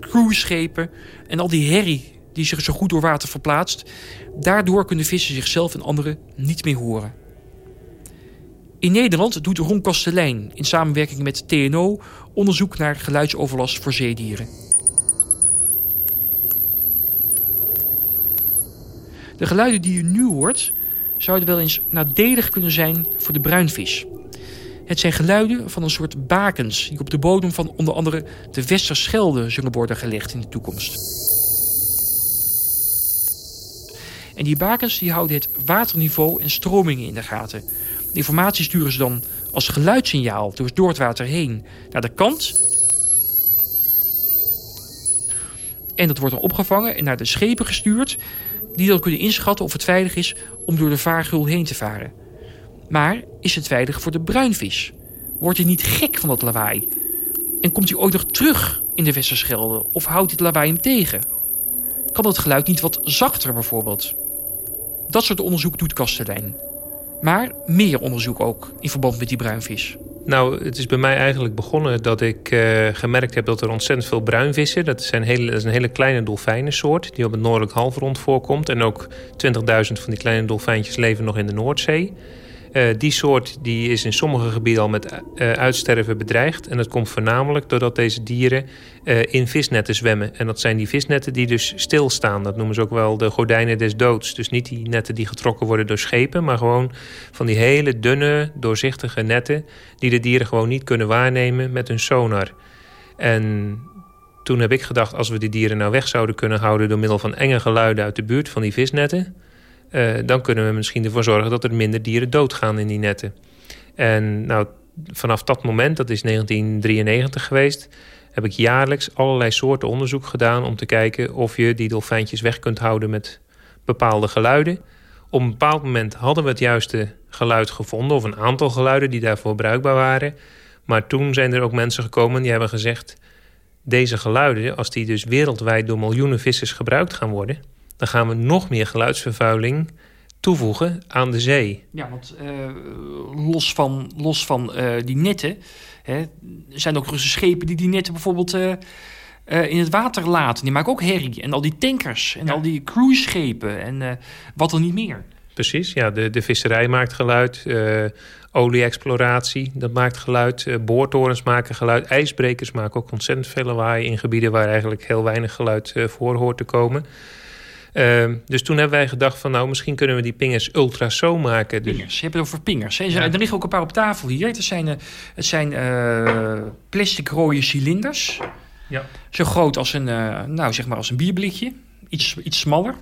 cruiseschepen en al die herrie die zich zo goed door water verplaatst, daardoor kunnen vissen zichzelf en anderen niet meer horen. In Nederland doet Ron Kastelein in samenwerking met TNO onderzoek naar geluidsoverlast voor zeedieren. De geluiden die u nu hoort, zouden wel eens nadelig kunnen zijn voor de bruinvis. Het zijn geluiden van een soort bakens die op de bodem van onder andere de Westerschelde zullen worden gelegd in de toekomst. En die bakens die houden het waterniveau en stromingen in de gaten. De informatie sturen ze dan als geluidssignaal door het water heen naar de kant. En dat wordt dan opgevangen en naar de schepen gestuurd, die dan kunnen inschatten of het veilig is om door de vaargul heen te varen. Maar is het veilig voor de bruinvis? Wordt hij niet gek van dat lawaai? En komt hij ooit nog terug in de Westerschelde? Of houdt dit lawaai hem tegen? Kan het geluid niet wat zachter bijvoorbeeld? Dat soort onderzoek doet Kastelein. Maar meer onderzoek ook in verband met die bruinvis. Nou, het is bij mij eigenlijk begonnen dat ik uh, gemerkt heb dat er ontzettend veel bruinvissen... dat, zijn hele, dat is een hele kleine dolfijnensoort die op het noordelijk halfrond voorkomt... en ook 20.000 van die kleine dolfijntjes leven nog in de Noordzee... Uh, die soort die is in sommige gebieden al met uh, uitsterven bedreigd. En dat komt voornamelijk doordat deze dieren uh, in visnetten zwemmen. En dat zijn die visnetten die dus stilstaan. Dat noemen ze ook wel de gordijnen des doods. Dus niet die netten die getrokken worden door schepen... maar gewoon van die hele dunne, doorzichtige netten... die de dieren gewoon niet kunnen waarnemen met hun sonar. En toen heb ik gedacht, als we die dieren nou weg zouden kunnen houden... door middel van enge geluiden uit de buurt van die visnetten uh, dan kunnen we misschien ervoor zorgen dat er minder dieren doodgaan in die netten. En nou, vanaf dat moment, dat is 1993 geweest, heb ik jaarlijks allerlei soorten onderzoek gedaan om te kijken of je die dolfijntjes weg kunt houden met bepaalde geluiden. Op een bepaald moment hadden we het juiste geluid gevonden, of een aantal geluiden die daarvoor bruikbaar waren. Maar toen zijn er ook mensen gekomen die hebben gezegd: deze geluiden, als die dus wereldwijd door miljoenen vissers gebruikt gaan worden, dan gaan we nog meer geluidsvervuiling toevoegen aan de zee. Ja, want uh, los van, los van uh, die netten... Hè, zijn ook Russische schepen die die netten bijvoorbeeld... Uh, in het water laten. Die maken ook herrie. En al die tankers en Ja. al die cruiseschepen en wat er niet meer. Precies, ja, de, de visserij maakt geluid. eh olie-exploratie, dat maakt geluid. eh, boortorens maken geluid. IJsbrekers maken ook ontzettend veel lawaai... in gebieden waar eigenlijk heel weinig geluid eh, voor hoort te komen. Ehm, dus toen hebben wij gedacht van... nou, misschien kunnen we die pingers ultrasoon maken. Dus, Pingers, je hebt het over pingers. hè. Ja. Er liggen ook een paar op tafel hier. Het zijn, eh, het zijn eh, plastic rode cilinders. Ja. Zo groot als een, eh, nou, zeg maar als een bierblikje. Iets, iets smaller.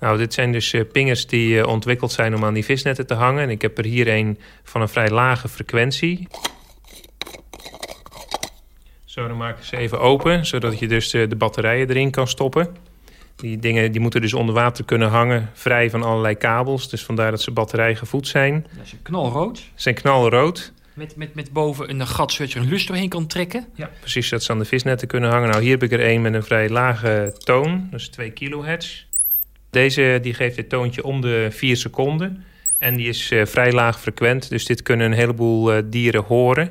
Nou, dit zijn dus pingers die ontwikkeld zijn om aan die visnetten te hangen. En ik heb er hier een van een vrij lage frequentie. Zo, dan maak ik ze even open, zodat je dus de batterijen erin kan stoppen. Die dingen die moeten dus onder water kunnen hangen, vrij van allerlei kabels. Dus vandaar dat ze batterijgevoed zijn. Dat is knalrood. Ze zijn knalrood. Met, met, met boven een gat zodat je er een lus doorheen kan trekken. Ja. Precies, dat ze aan de visnetten kunnen hangen. Nou, hier heb ik er een met een vrij lage toon, dus 2 kilohertz. Deze die geeft dit toontje om de 4 seconden. En die is eh, vrij laag frequent, dus dit kunnen een heleboel eh, dieren horen.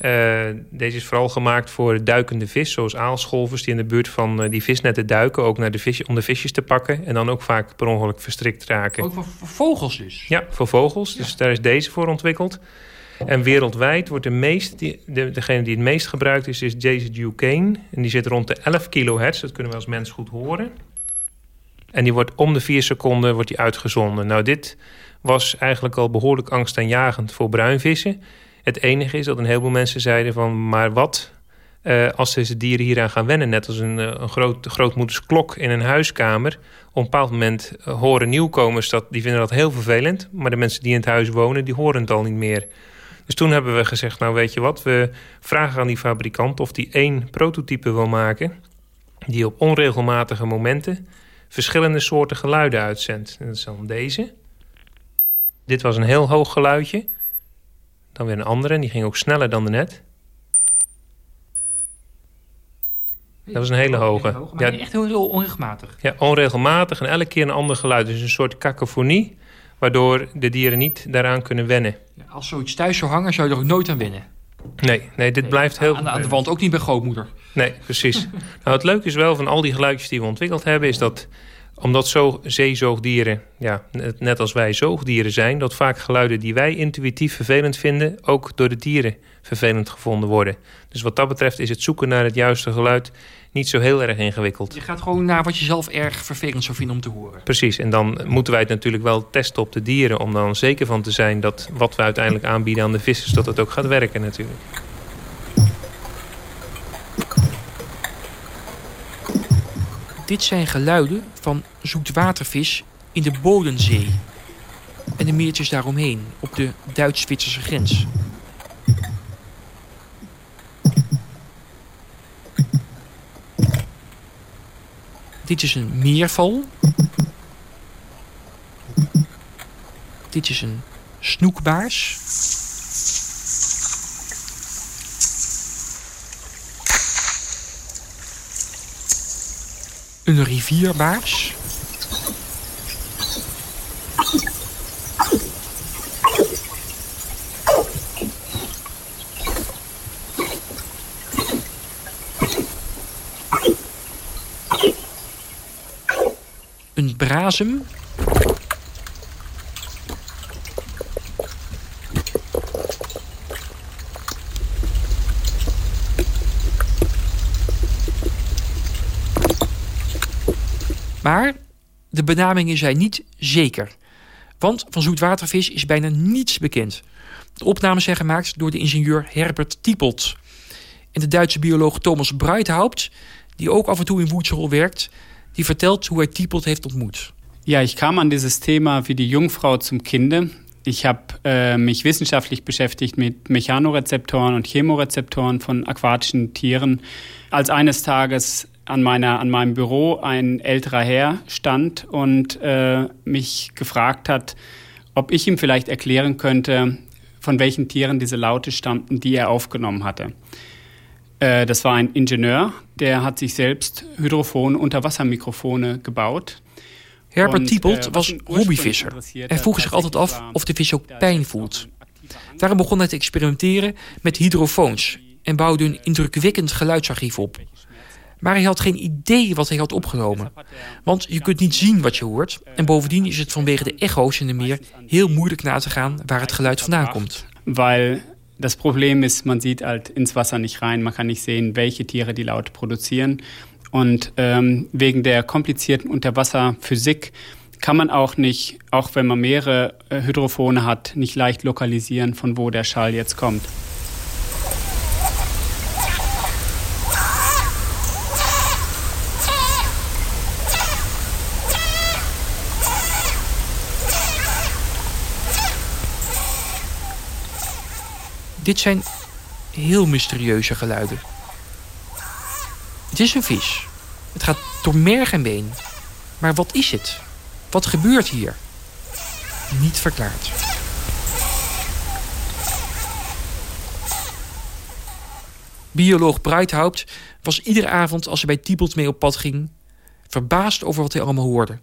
Uh, deze is vooral gemaakt voor duikende vis, zoals aalscholvers... die in de buurt van uh, die visnetten duiken, ook naar de vis, om de visjes te pakken... en dan ook vaak per ongeluk verstrikt raken. Ook voor, voor vogels dus? Ja, voor vogels. Ja. Dus daar is deze voor ontwikkeld. En wereldwijd wordt de meest, die, de, degene die het meest gebruikt is, is deze Duquesne. En die zit rond de 11 kilohertz, dat kunnen we als mens goed horen. En die wordt om de vier seconden wordt die uitgezonden. Nou, dit was eigenlijk al behoorlijk angstaanjagend voor bruinvissen. Het enige is dat een heleboel mensen zeiden van... maar wat uh, als deze dieren hieraan gaan wennen? Net als een, een groot, grootmoeders klok in een huiskamer. Op een bepaald moment horen nieuwkomers dat... die vinden dat heel vervelend. Maar de mensen die in het huis wonen, die horen het al niet meer. Dus toen hebben we gezegd, nou weet je wat... we vragen aan die fabrikant of die één prototype wil maken... die op onregelmatige momenten verschillende soorten geluiden uitzendt. En dat is dan deze. Dit was een heel hoog geluidje. Dan weer een andere, en die ging ook sneller dan de net. Dat was een hele hoge. maar ja, echt heel onregelmatig. Ja, onregelmatig en elke keer een ander geluid. Dus een soort cacophonie, waardoor de dieren niet daaraan kunnen wennen. Ja, als zoiets thuis zou hangen, zou je er ook nooit aan wennen. Nee, nee dit blijft heel... Aan, aan de wand ook niet bij grootmoeder. Nee, precies. (laughs) nou, het leuke is wel van al die geluidjes die we ontwikkeld hebben... is dat omdat zo zeezoogdieren, ja, net als wij zoogdieren zijn... dat vaak geluiden die wij intuïtief vervelend vinden... ook door de dieren vervelend gevonden worden. Dus wat dat betreft is het zoeken naar het juiste geluid... niet zo heel erg ingewikkeld. Je gaat gewoon naar wat je zelf erg vervelend zou vinden om te horen. Precies, en dan moeten wij het natuurlijk wel testen op de dieren... om dan zeker van te zijn dat wat we uiteindelijk aanbieden aan de vissers... dat het ook gaat werken natuurlijk. Dit zijn geluiden van zoetwatervis in de Bodensee en de meertjes daaromheen op de Duits-Zwitserse grens. Dit is een meerval. Dit is een snoekbaars. Een rivierbaars. Een brazem. Maar de benamingen zijn niet zeker. Want van zoetwatervis is bijna niets bekend. De opnames zijn gemaakt door de ingenieur Herbert Tiepelt. En de Duitse bioloog Thomas Breithaupt, die ook af en toe in Woedsel werkt, die vertelt hoe hij Tiepelt heeft ontmoet. Ja, ich kam an dieses Thema wie die Jungfrau zum Kinde. Ich habe äh, mich wissenschaftlich beschäftigt mit Mechanorezeptoren und Chemorezeptoren von aquatischen Tieren. Als eines Tages an, meiner, an meinem Büro ein älterer Herr stand und äh, mich gefragt hat, ob ich ihm vielleicht erklären könnte, von welchen Tieren diese Laute stammten, die er aufgenommen hatte. Äh, das war ein Ingenieur, der hat sich selbst Hydrophone Unterwassermikrofone gebaut. Herbert Tiepelt äh, was hobbyvisser en vroeg zich altijd af of de vis ook pijn voelt. Daarom begon hij te experimenteren met hydrofoons en bouwde een indrukwekkend geluidsarchief op. Maar hij had geen idee wat hij had opgenomen. Want je kunt niet zien wat je hoort. En bovendien is het vanwege de echo's in de meer heel moeilijk na te gaan waar het geluid vandaan komt. Weil das Problem ist, man sieht halt ins Wasser nicht rein. Man kann nicht sehen, welche Tiere die Laute produzieren. Und ähm, wegen der komplizierten Unterwasserphysik kann man auch nicht, auch wenn man mehrere äh, Hydrophone hat, nicht leicht lokalisieren, von wo der Schall jetzt kommt. Dit zijn heel mysterieuze geluiden. Het is een vis. Het gaat door merg en been. Maar wat is het? Wat gebeurt hier? Niet verklaard. Bioloog Breithaupt was iedere avond als hij bij Tiepelt mee op pad ging... verbaasd over wat hij allemaal hoorde.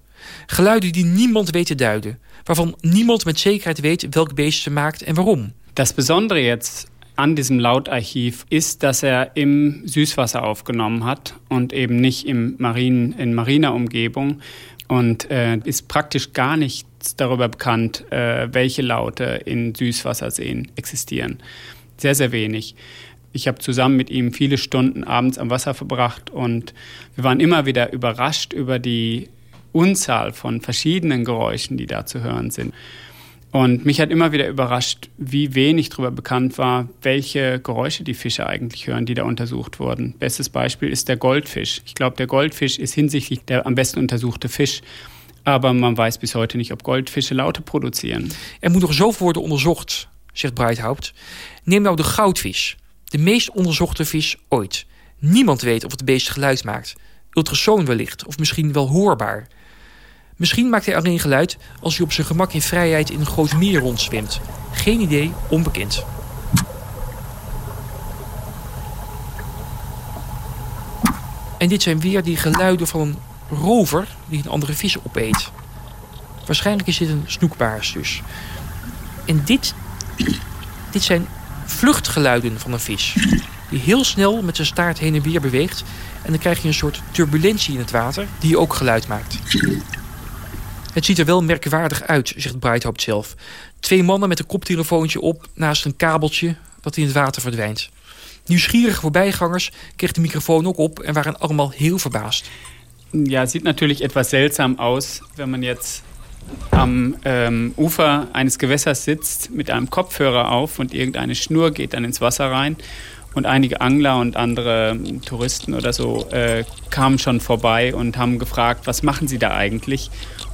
Geluiden die niemand weet te duiden. Waarvan niemand met zekerheid weet welk beest ze maakt en waarom. Das Besondere jetzt an diesem Lautarchiv ist, dass er im Süßwasser aufgenommen hat und eben nicht im Marien, in mariner Umgebung. Und äh, ist praktisch gar nichts darüber bekannt, äh, welche Laute in Süßwasserseen existieren. Sehr, sehr wenig. Ich habe zusammen mit ihm viele Stunden abends am Wasser verbracht und wir waren immer wieder überrascht über die Unzahl von verschiedenen Geräuschen, die da zu hören sind. Und mich hat immer wieder überrascht, wie wenig darüber bekannt war, welche Geräusche die Fische eigentlich hören, die da untersucht wurden. Bestes Beispiel ist der Goldfisch. Ich glaube, der Goldfisch ist hinsichtlich der am besten untersuchte Fisch. Aber man weiß bis heute nicht, ob Goldfische Laute produzieren. Er moet nog zoveel worden onderzocht, zegt Breithaupt. Neem nou de goudvis. De meest onderzochte vis ooit. Niemand weet of het beest geluid maakt. Ultrasoon wellicht, of misschien wel hoorbaar. Misschien maakt hij alleen geluid als hij op zijn gemak in vrijheid in een groot meer rondzwemt. Geen idee, onbekend. En dit zijn weer die geluiden van een rover die een andere vis opeet. Waarschijnlijk is dit een snoekbaars dus. En dit, dit zijn vluchtgeluiden van een vis. Die heel snel met zijn staart heen en weer beweegt. En dan krijg je een soort turbulentie in het water die ook geluid maakt. Het ziet er wel merkwaardig uit, zegt Breithaupt zelf. Twee mannen met een koptelefoontje op naast een kabeltje dat in het water verdwijnt. Nieuwsgierige voorbijgangers kregen de microfoon ook op en waren allemaal heel verbaasd. Ja, sieht natürlich etwas seltsam aus, wenn man jetzt am ähm, Ufer eines Gewässers sitzt mit einem Kopfhörer auf und irgendeine Schnur geht dann ins Wasser rein. Und einige Angler und andere Touristen oder so äh, kamen schon vorbei und haben gefragt, was machen sie da eigentlich?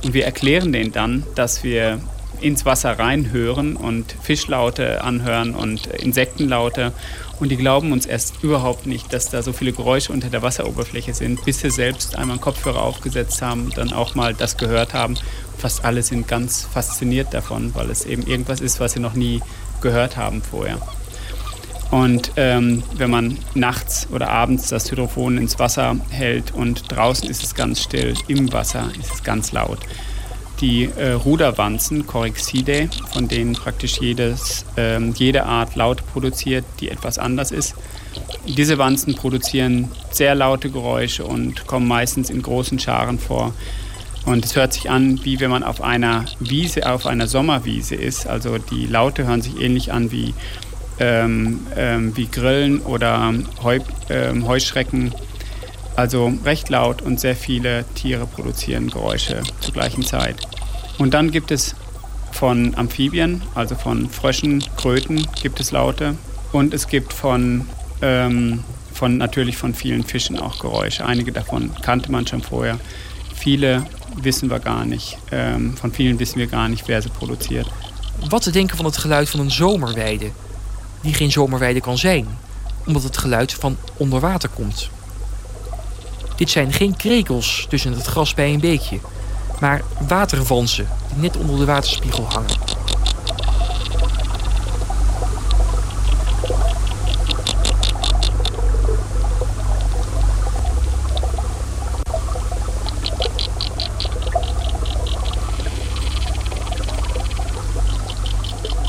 Und wir erklären denen dann, dass wir ins Wasser reinhören und Fischlaute anhören und Insektenlaute. Und die glauben uns erst überhaupt nicht, dass da so viele Geräusche unter der Wasseroberfläche sind, bis sie selbst einmal einen Kopfhörer aufgesetzt haben, dann auch mal das gehört haben. Fast alle sind ganz fasziniert davon, weil es eben irgendwas ist, was sie noch nie gehört haben vorher. Und ähm, wenn man nachts oder abends das Hydrophon ins Wasser hält und draußen ist es ganz still, im Wasser ist es ganz laut. Die äh, Ruderwanzen, Corexidae, von denen praktisch jedes, ähm, jede Art Laut produziert, die etwas anders ist. Diese Wanzen produzieren sehr laute Geräusche und kommen meistens in großen Scharen vor. Und es hört sich an, wie wenn man auf einer Wiese, auf einer Sommerwiese ist. Also die Laute hören sich ähnlich an wie ähm, ähm, wie Grillen oder Heu, ähm, Heuschrecken. Also recht laut und sehr viele Tiere produzieren Geräusche zur gleichen Zeit. Und dann gibt es von Amphibien, also von Fröschen, Kröten gibt es Laute. Und es gibt von, ähm, von natürlich von vielen Fischen auch Geräusche. Einige davon kannte man schon vorher. Viele wissen wir gar nicht. Ähm, von vielen wissen wir gar nicht, wer sie produziert. Wat te denken van het geluid van een zomerweide? Die geen zomerweide kan zijn, omdat het geluid van onder water komt. Dit zijn geen krekels tussen het gras bij een beekje, maar waterwansen die net onder de waterspiegel hangen.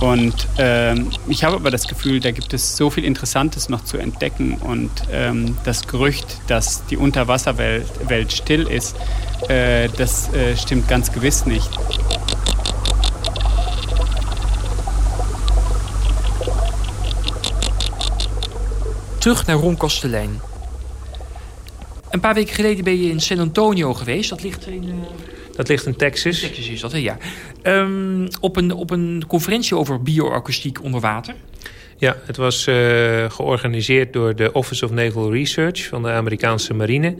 Und ähm, ich habe aber das Gefühl, da gibt es so viel Interessantes noch zu entdecken. Und ähm, das Gerücht, dass die Unterwasserwelt Welt still ist, äh, das äh, stimmt ganz gewiss nicht. Terug naar Ron Kostelein. Een paar weken geleden ben je in San Antonio geweest. Dat ligt in... Dat ligt in Texas. Texas is dat, hè? ja. Um, op, een, op een conferentie over bioakoestiek onder water. Ja, het was uh, georganiseerd door de Office of Naval Research van de Amerikaanse marine.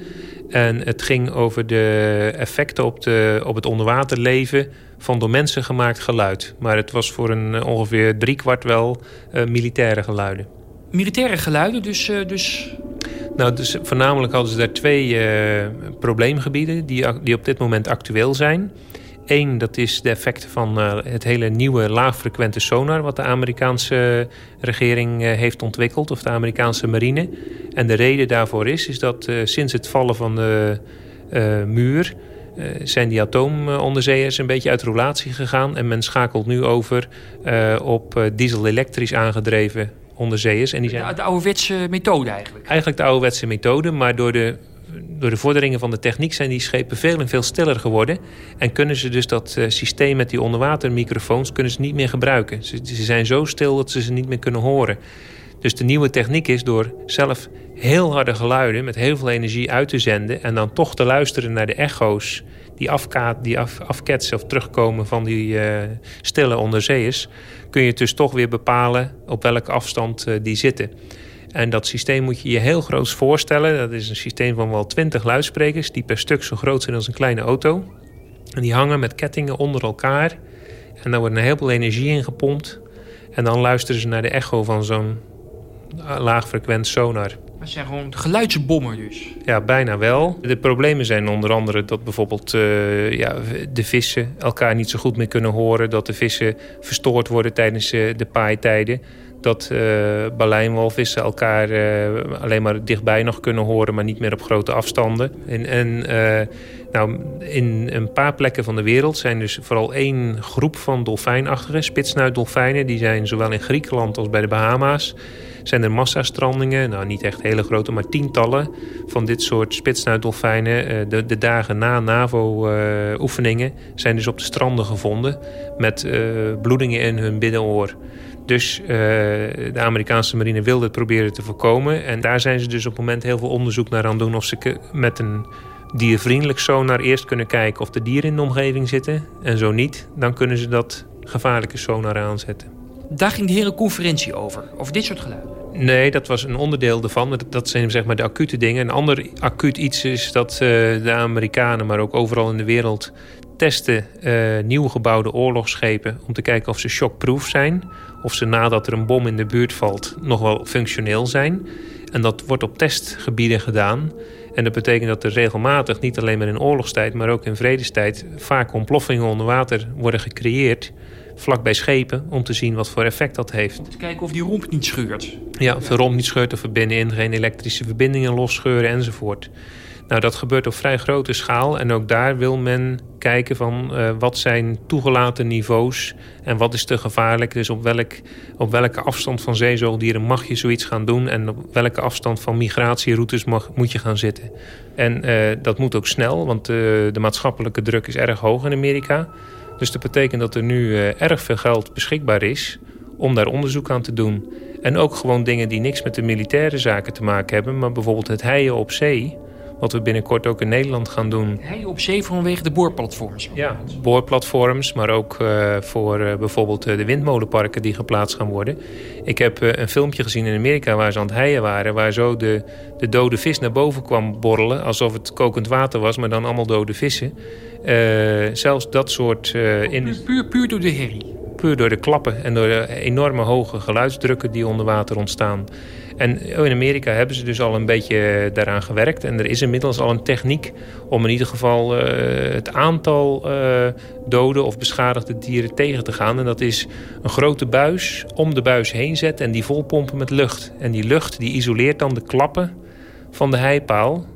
En het ging over de effecten op, de, op het onderwaterleven van door mensen gemaakt geluid. Maar het was voor een uh, ongeveer driekwart wel uh, militaire geluiden. Militaire geluiden, dus, dus nou, dus voornamelijk hadden ze daar twee uh, probleemgebieden die, die op dit moment actueel zijn. Eén, dat is de effecten van uh, het hele nieuwe laagfrequente sonar... wat de Amerikaanse regering uh, heeft ontwikkeld, of de Amerikaanse marine. En de reden daarvoor is, is dat sinds het vallen van de muur... zijn die atoomonderzeeërs een beetje uit relatie gegaan... en men schakelt nu over op diesel-elektrisch aangedreven onderzeeërs. En die zijn... De, de ouderwetse methode eigenlijk? Eigenlijk de ouderwetse methode, maar door de door de vorderingen van de techniek zijn die schepen veel en veel stiller geworden. En kunnen ze dus dat uh, systeem met die onderwatermicrofoons kunnen ze niet meer gebruiken. Ze, ze, zijn zo stil dat ze ze niet meer kunnen horen. Dus de nieuwe techniek is door zelf heel harde geluiden met heel veel energie uit te zenden... en dan toch te luisteren naar de echo's die, afkaat, die af, afketsen of terugkomen van die uh, stille onderzeeërs... kun je dus toch weer bepalen op welke afstand uh, die zitten. En dat systeem moet je je heel groot voorstellen. Dat is een systeem van wel 20 luidsprekers... die per stuk zo groot zijn als een kleine auto. En die hangen met kettingen onder elkaar. En daar wordt een heleboel energie in gepompt. En dan luisteren ze naar de echo van zo'n laagfrequent sonar. Maar zijn gewoon geluidsbommen dus? Ja, bijna wel. De problemen zijn onder andere dat bijvoorbeeld uh, ja, de vissen elkaar niet zo goed meer kunnen horen. Dat de vissen verstoord worden tijdens uh, de paaitijden dat uh, elkaar alleen maar dichtbij nog kunnen horen... maar niet meer op grote afstanden. En, en nou, in een paar plekken van de wereld zijn dus vooral één groep van dolfijnachtige spitsnuitdolfijnen. Die zijn zowel in Griekenland als bij de Bahama's. Zijn er massastrandingen, nou niet echt hele grote, maar tientallen van dit soort spitsnuitdolfijnen. De, de dagen na NAVO-oefeningen zijn dus op de stranden gevonden met bloedingen in hun binnenoor. Dus uh, de Amerikaanse marine wilde het proberen te voorkomen. En daar zijn ze dus op het moment heel veel onderzoek naar aan doen... of ze met een diervriendelijk sonar eerst kunnen kijken of de dieren in de omgeving zitten. En zo niet, dan kunnen ze dat gevaarlijke sonar aanzetten. Daar ging de hele conferentie over, over dit soort geluiden? Nee, dat was een onderdeel ervan. Dat zijn zeg maar de acute dingen. Een ander acuut iets is dat uh, de Amerikanen, maar ook overal in de wereld testen uh, nieuw gebouwde oorlogsschepen om te kijken of ze shockproof zijn. Of ze nadat er een bom in de buurt valt nog wel functioneel zijn. En dat wordt op testgebieden gedaan. En dat betekent dat er regelmatig, niet alleen maar in oorlogstijd, maar ook in vredestijd, vaak ontploffingen onder water worden gecreëerd. Vlak bij schepen, om te zien wat voor effect dat heeft. Om te kijken of die romp niet scheurt. Ja, of de romp niet scheurt of er binnenin geen elektrische verbindingen losscheuren enzovoort. Nou, dat gebeurt op vrij grote schaal. En ook daar wil men kijken van uh, wat zijn toegelaten niveaus en wat is te gevaarlijk. Dus op, welk, op welke afstand van zeezoogdieren mag je zoiets gaan doen en op welke afstand van migratieroutes mag, moet je gaan zitten. En uh, dat moet ook snel, want uh, de maatschappelijke druk is erg hoog in Amerika. Dus dat betekent dat er nu erg veel geld beschikbaar is om daar onderzoek aan te doen. En ook gewoon dingen die niks met de militaire zaken te maken hebben... maar bijvoorbeeld het heien op zee wat we binnenkort ook in Nederland gaan doen. Hij op zee vanwege de boorplatforms? Ja, boorplatforms, maar ook uh, voor uh, bijvoorbeeld uh, de windmolenparken die geplaatst gaan worden. Ik heb een filmpje gezien in Amerika waar ze aan het heien waren... waar zo de, de dode vis naar boven kwam borrelen... alsof het kokend water was, maar dan allemaal dode vissen. zelfs dat soort... in... puur, puur door de herrie? Puur door de klappen en door de enorme hoge geluidsdrukken die onder water ontstaan... En in Amerika hebben ze dus al een beetje daaraan gewerkt. En er is inmiddels al een techniek om in ieder geval uh, het aantal uh, dode of beschadigde dieren tegen te gaan. En dat is een grote buis om de buis heen zetten en die volpompen met lucht. En die lucht die isoleert dan de klappen van de heipaal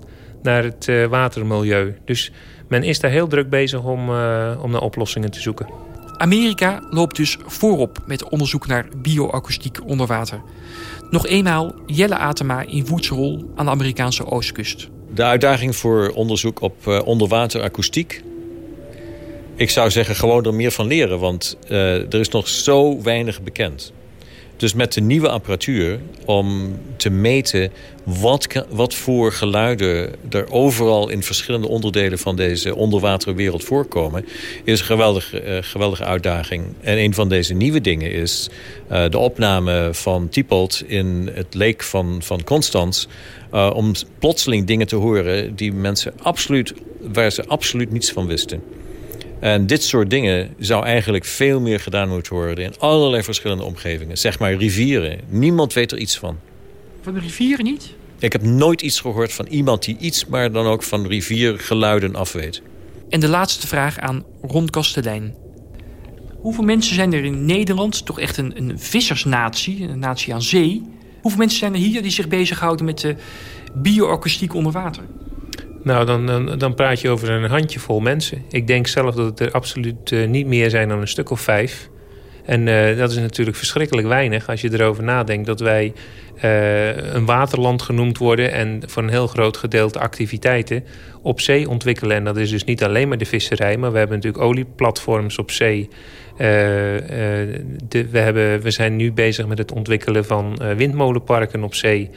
naar het uh, watermilieu. Dus men is daar heel druk bezig om, om naar oplossingen te zoeken. Amerika loopt dus voorop met onderzoek naar bioakoestiek onder water. Nog eenmaal Jelle Atema in voedselrol aan de Amerikaanse oostkust. De uitdaging voor onderzoek op uh, onderwaterakoestiek. Ik zou zeggen gewoon er meer van leren, want uh, er is nog zo weinig bekend. Dus met de nieuwe apparatuur om te meten wat, wat voor geluiden er overal in verschillende onderdelen van deze onderwaterwereld voorkomen, is een geweldige, uh, geweldige uitdaging. En een van deze nieuwe dingen is uh, de opname van Tipold in het leek van, van Constans. Uh, om plotseling dingen te horen die mensen absoluut, waar ze absoluut niets van wisten. En dit soort dingen zou eigenlijk veel meer gedaan moeten worden... in allerlei verschillende omgevingen. Zeg maar rivieren. Niemand weet er iets van. Van de rivieren niet? Ik heb nooit iets gehoord van iemand die iets... maar dan ook van riviergeluiden afweet. En de laatste vraag aan Ron Kastelein. Hoeveel mensen zijn er in Nederland, toch echt een, een vissersnatie... een natie aan zee... Hoeveel mensen zijn er hier die zich bezighouden met de bioakoestiek onder water? Nou, dan, dan, dan, praat je over een handjevol mensen. Ik denk zelf dat het er absoluut uh, niet meer zijn dan een stuk of vijf. En uh, dat is natuurlijk verschrikkelijk weinig als je erover nadenkt dat wij uh, een waterland genoemd worden en voor een heel groot gedeelte activiteiten op zee ontwikkelen. En dat is dus niet alleen maar de visserij, maar we hebben natuurlijk olieplatforms op zee. De, we, hebben, we zijn nu bezig met het ontwikkelen van windmolenparken op zee.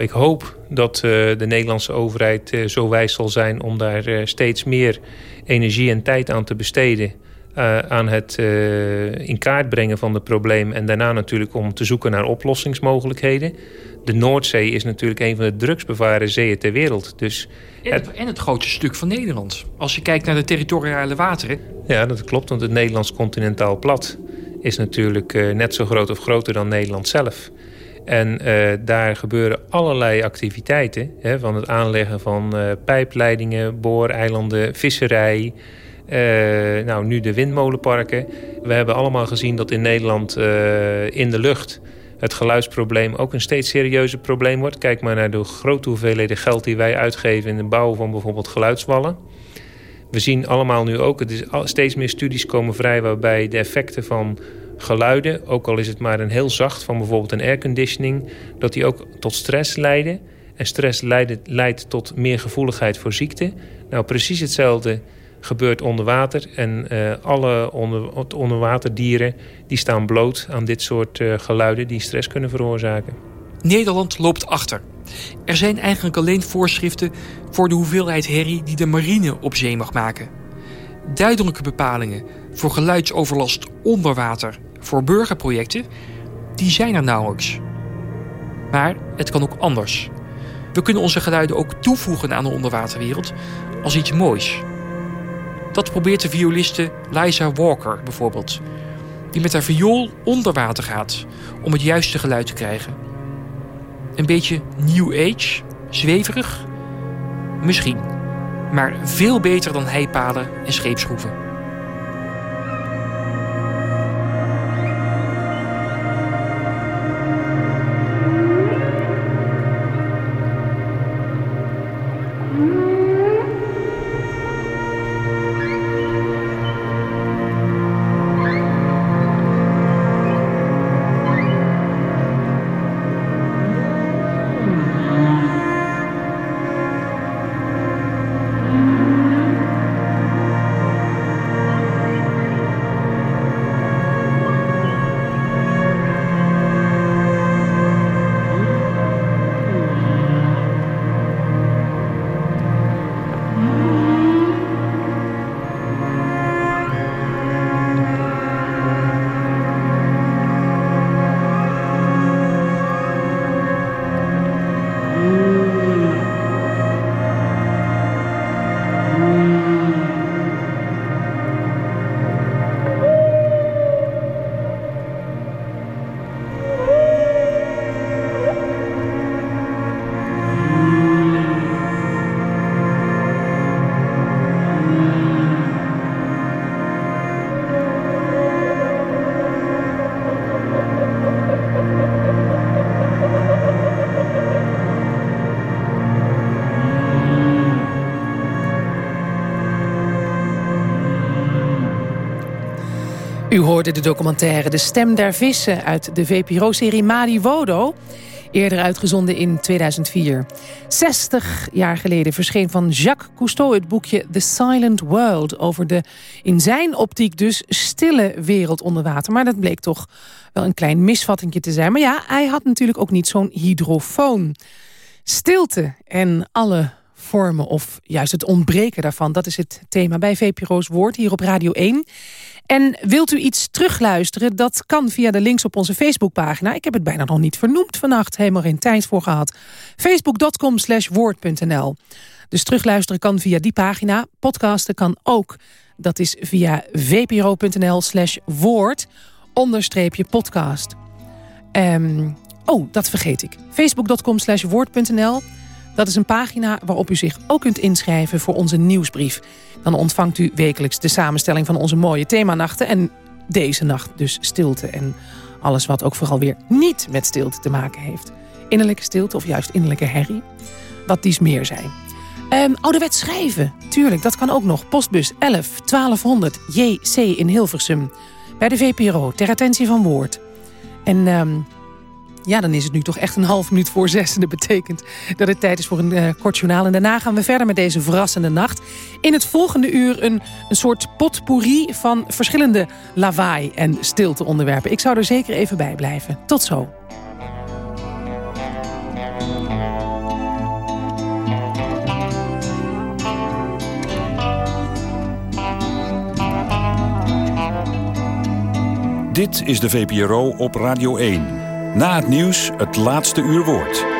Ik hoop dat de Nederlandse overheid zo wijs zal zijn om daar steeds meer energie en tijd aan te besteden uh, aan het uh, in kaart brengen van het probleem... en daarna natuurlijk om te zoeken naar oplossingsmogelijkheden. De Noordzee is natuurlijk een van de drugsbevaren zeeën ter wereld. Dus en, het, en het grootste stuk van Nederland. Als je kijkt naar de territoriale wateren. Ja, dat klopt, want het Nederlands continentaal plat... is natuurlijk uh, net zo groot of groter dan Nederland zelf... En uh, daar gebeuren allerlei activiteiten. Hè, van het aanleggen van uh, pijpleidingen, booreilanden, visserij, uh, nou, nu de windmolenparken. We hebben allemaal gezien dat in Nederland in de lucht het geluidsprobleem ook een steeds serieuzer probleem wordt. Kijk maar naar de grote hoeveelheden geld die wij uitgeven in de bouw van bijvoorbeeld geluidswallen. We zien allemaal nu ook, het is steeds meer studies komen vrij waarbij de effecten van geluiden, ook al is het maar een heel zacht van bijvoorbeeld een airconditioning, dat die ook tot stress leiden. En stress leidt, leidt tot meer gevoeligheid voor ziekte. Nou, precies hetzelfde gebeurt onder water. En uh, alle onder, onderwaterdieren die staan bloot aan dit soort uh, geluiden die stress kunnen veroorzaken. Nederland loopt achter. Er zijn eigenlijk alleen voorschriften voor de hoeveelheid herrie die de marine op zee mag maken. Duidelijke bepalingen voor geluidsoverlast onder water voor burgerprojecten, die zijn er nauwelijks. Maar het kan ook anders. We kunnen onze geluiden ook toevoegen aan de onderwaterwereld als iets moois. Dat probeert de violiste Liza Walker bijvoorbeeld. Die met haar viool onder water gaat om het juiste geluid te krijgen. Een beetje new age, zweverig? Misschien. Maar veel beter dan heipalen en scheepsschroeven. U hoorde de documentaire De Stem der Vissen uit de VPRO-serie Mari Wodo. Eerder uitgezonden in 2004. 60 jaar geleden verscheen van Jacques Cousteau het boekje The Silent World... over de in zijn optiek dus stille wereld onder water. Maar dat bleek toch wel een klein misvattingje te zijn. Maar ja, hij had natuurlijk ook niet zo'n hydrofoon. Stilte en alle vormen of juist het ontbreken daarvan... dat is het thema bij VPRO's Woord hier op Radio 1... En wilt u iets terugluisteren? Dat kan via de links op onze Facebookpagina. Ik heb het bijna nog niet vernoemd vannacht. Helemaal geen tijd voor gehad. Facebook.com slash woord.nl Dus terugluisteren kan via die pagina. Podcasten kan ook. Dat is via vpro.nl slash woord onderstreepje podcast. Um, oh, dat vergeet ik. Facebook.com slash woord.nl dat is een pagina waarop u zich ook kunt inschrijven voor onze nieuwsbrief. Dan ontvangt u wekelijks de samenstelling van onze mooie themanachten. En deze nacht dus stilte en alles wat ook vooral weer niet met stilte te maken heeft. Innerlijke stilte of juist innerlijke herrie. Wat dies meer zijn. Um, ouderwet schrijven, tuurlijk, dat kan ook nog. Postbus 11 1200 JC in Hilversum. bij de VPRO ter attentie van Woord. En ehm, ja, dan is het nu toch echt een half minuut voor zes. En dat betekent dat het tijd is voor een uh, kort journaal. En daarna gaan we verder met deze verrassende nacht. In het volgende uur een, een soort potpourri van verschillende lawaai- en stilteonderwerpen. Ik zou er zeker even bij blijven. Tot zo. Dit is de VPRO op Radio 1. Na het nieuws het laatste uur woord.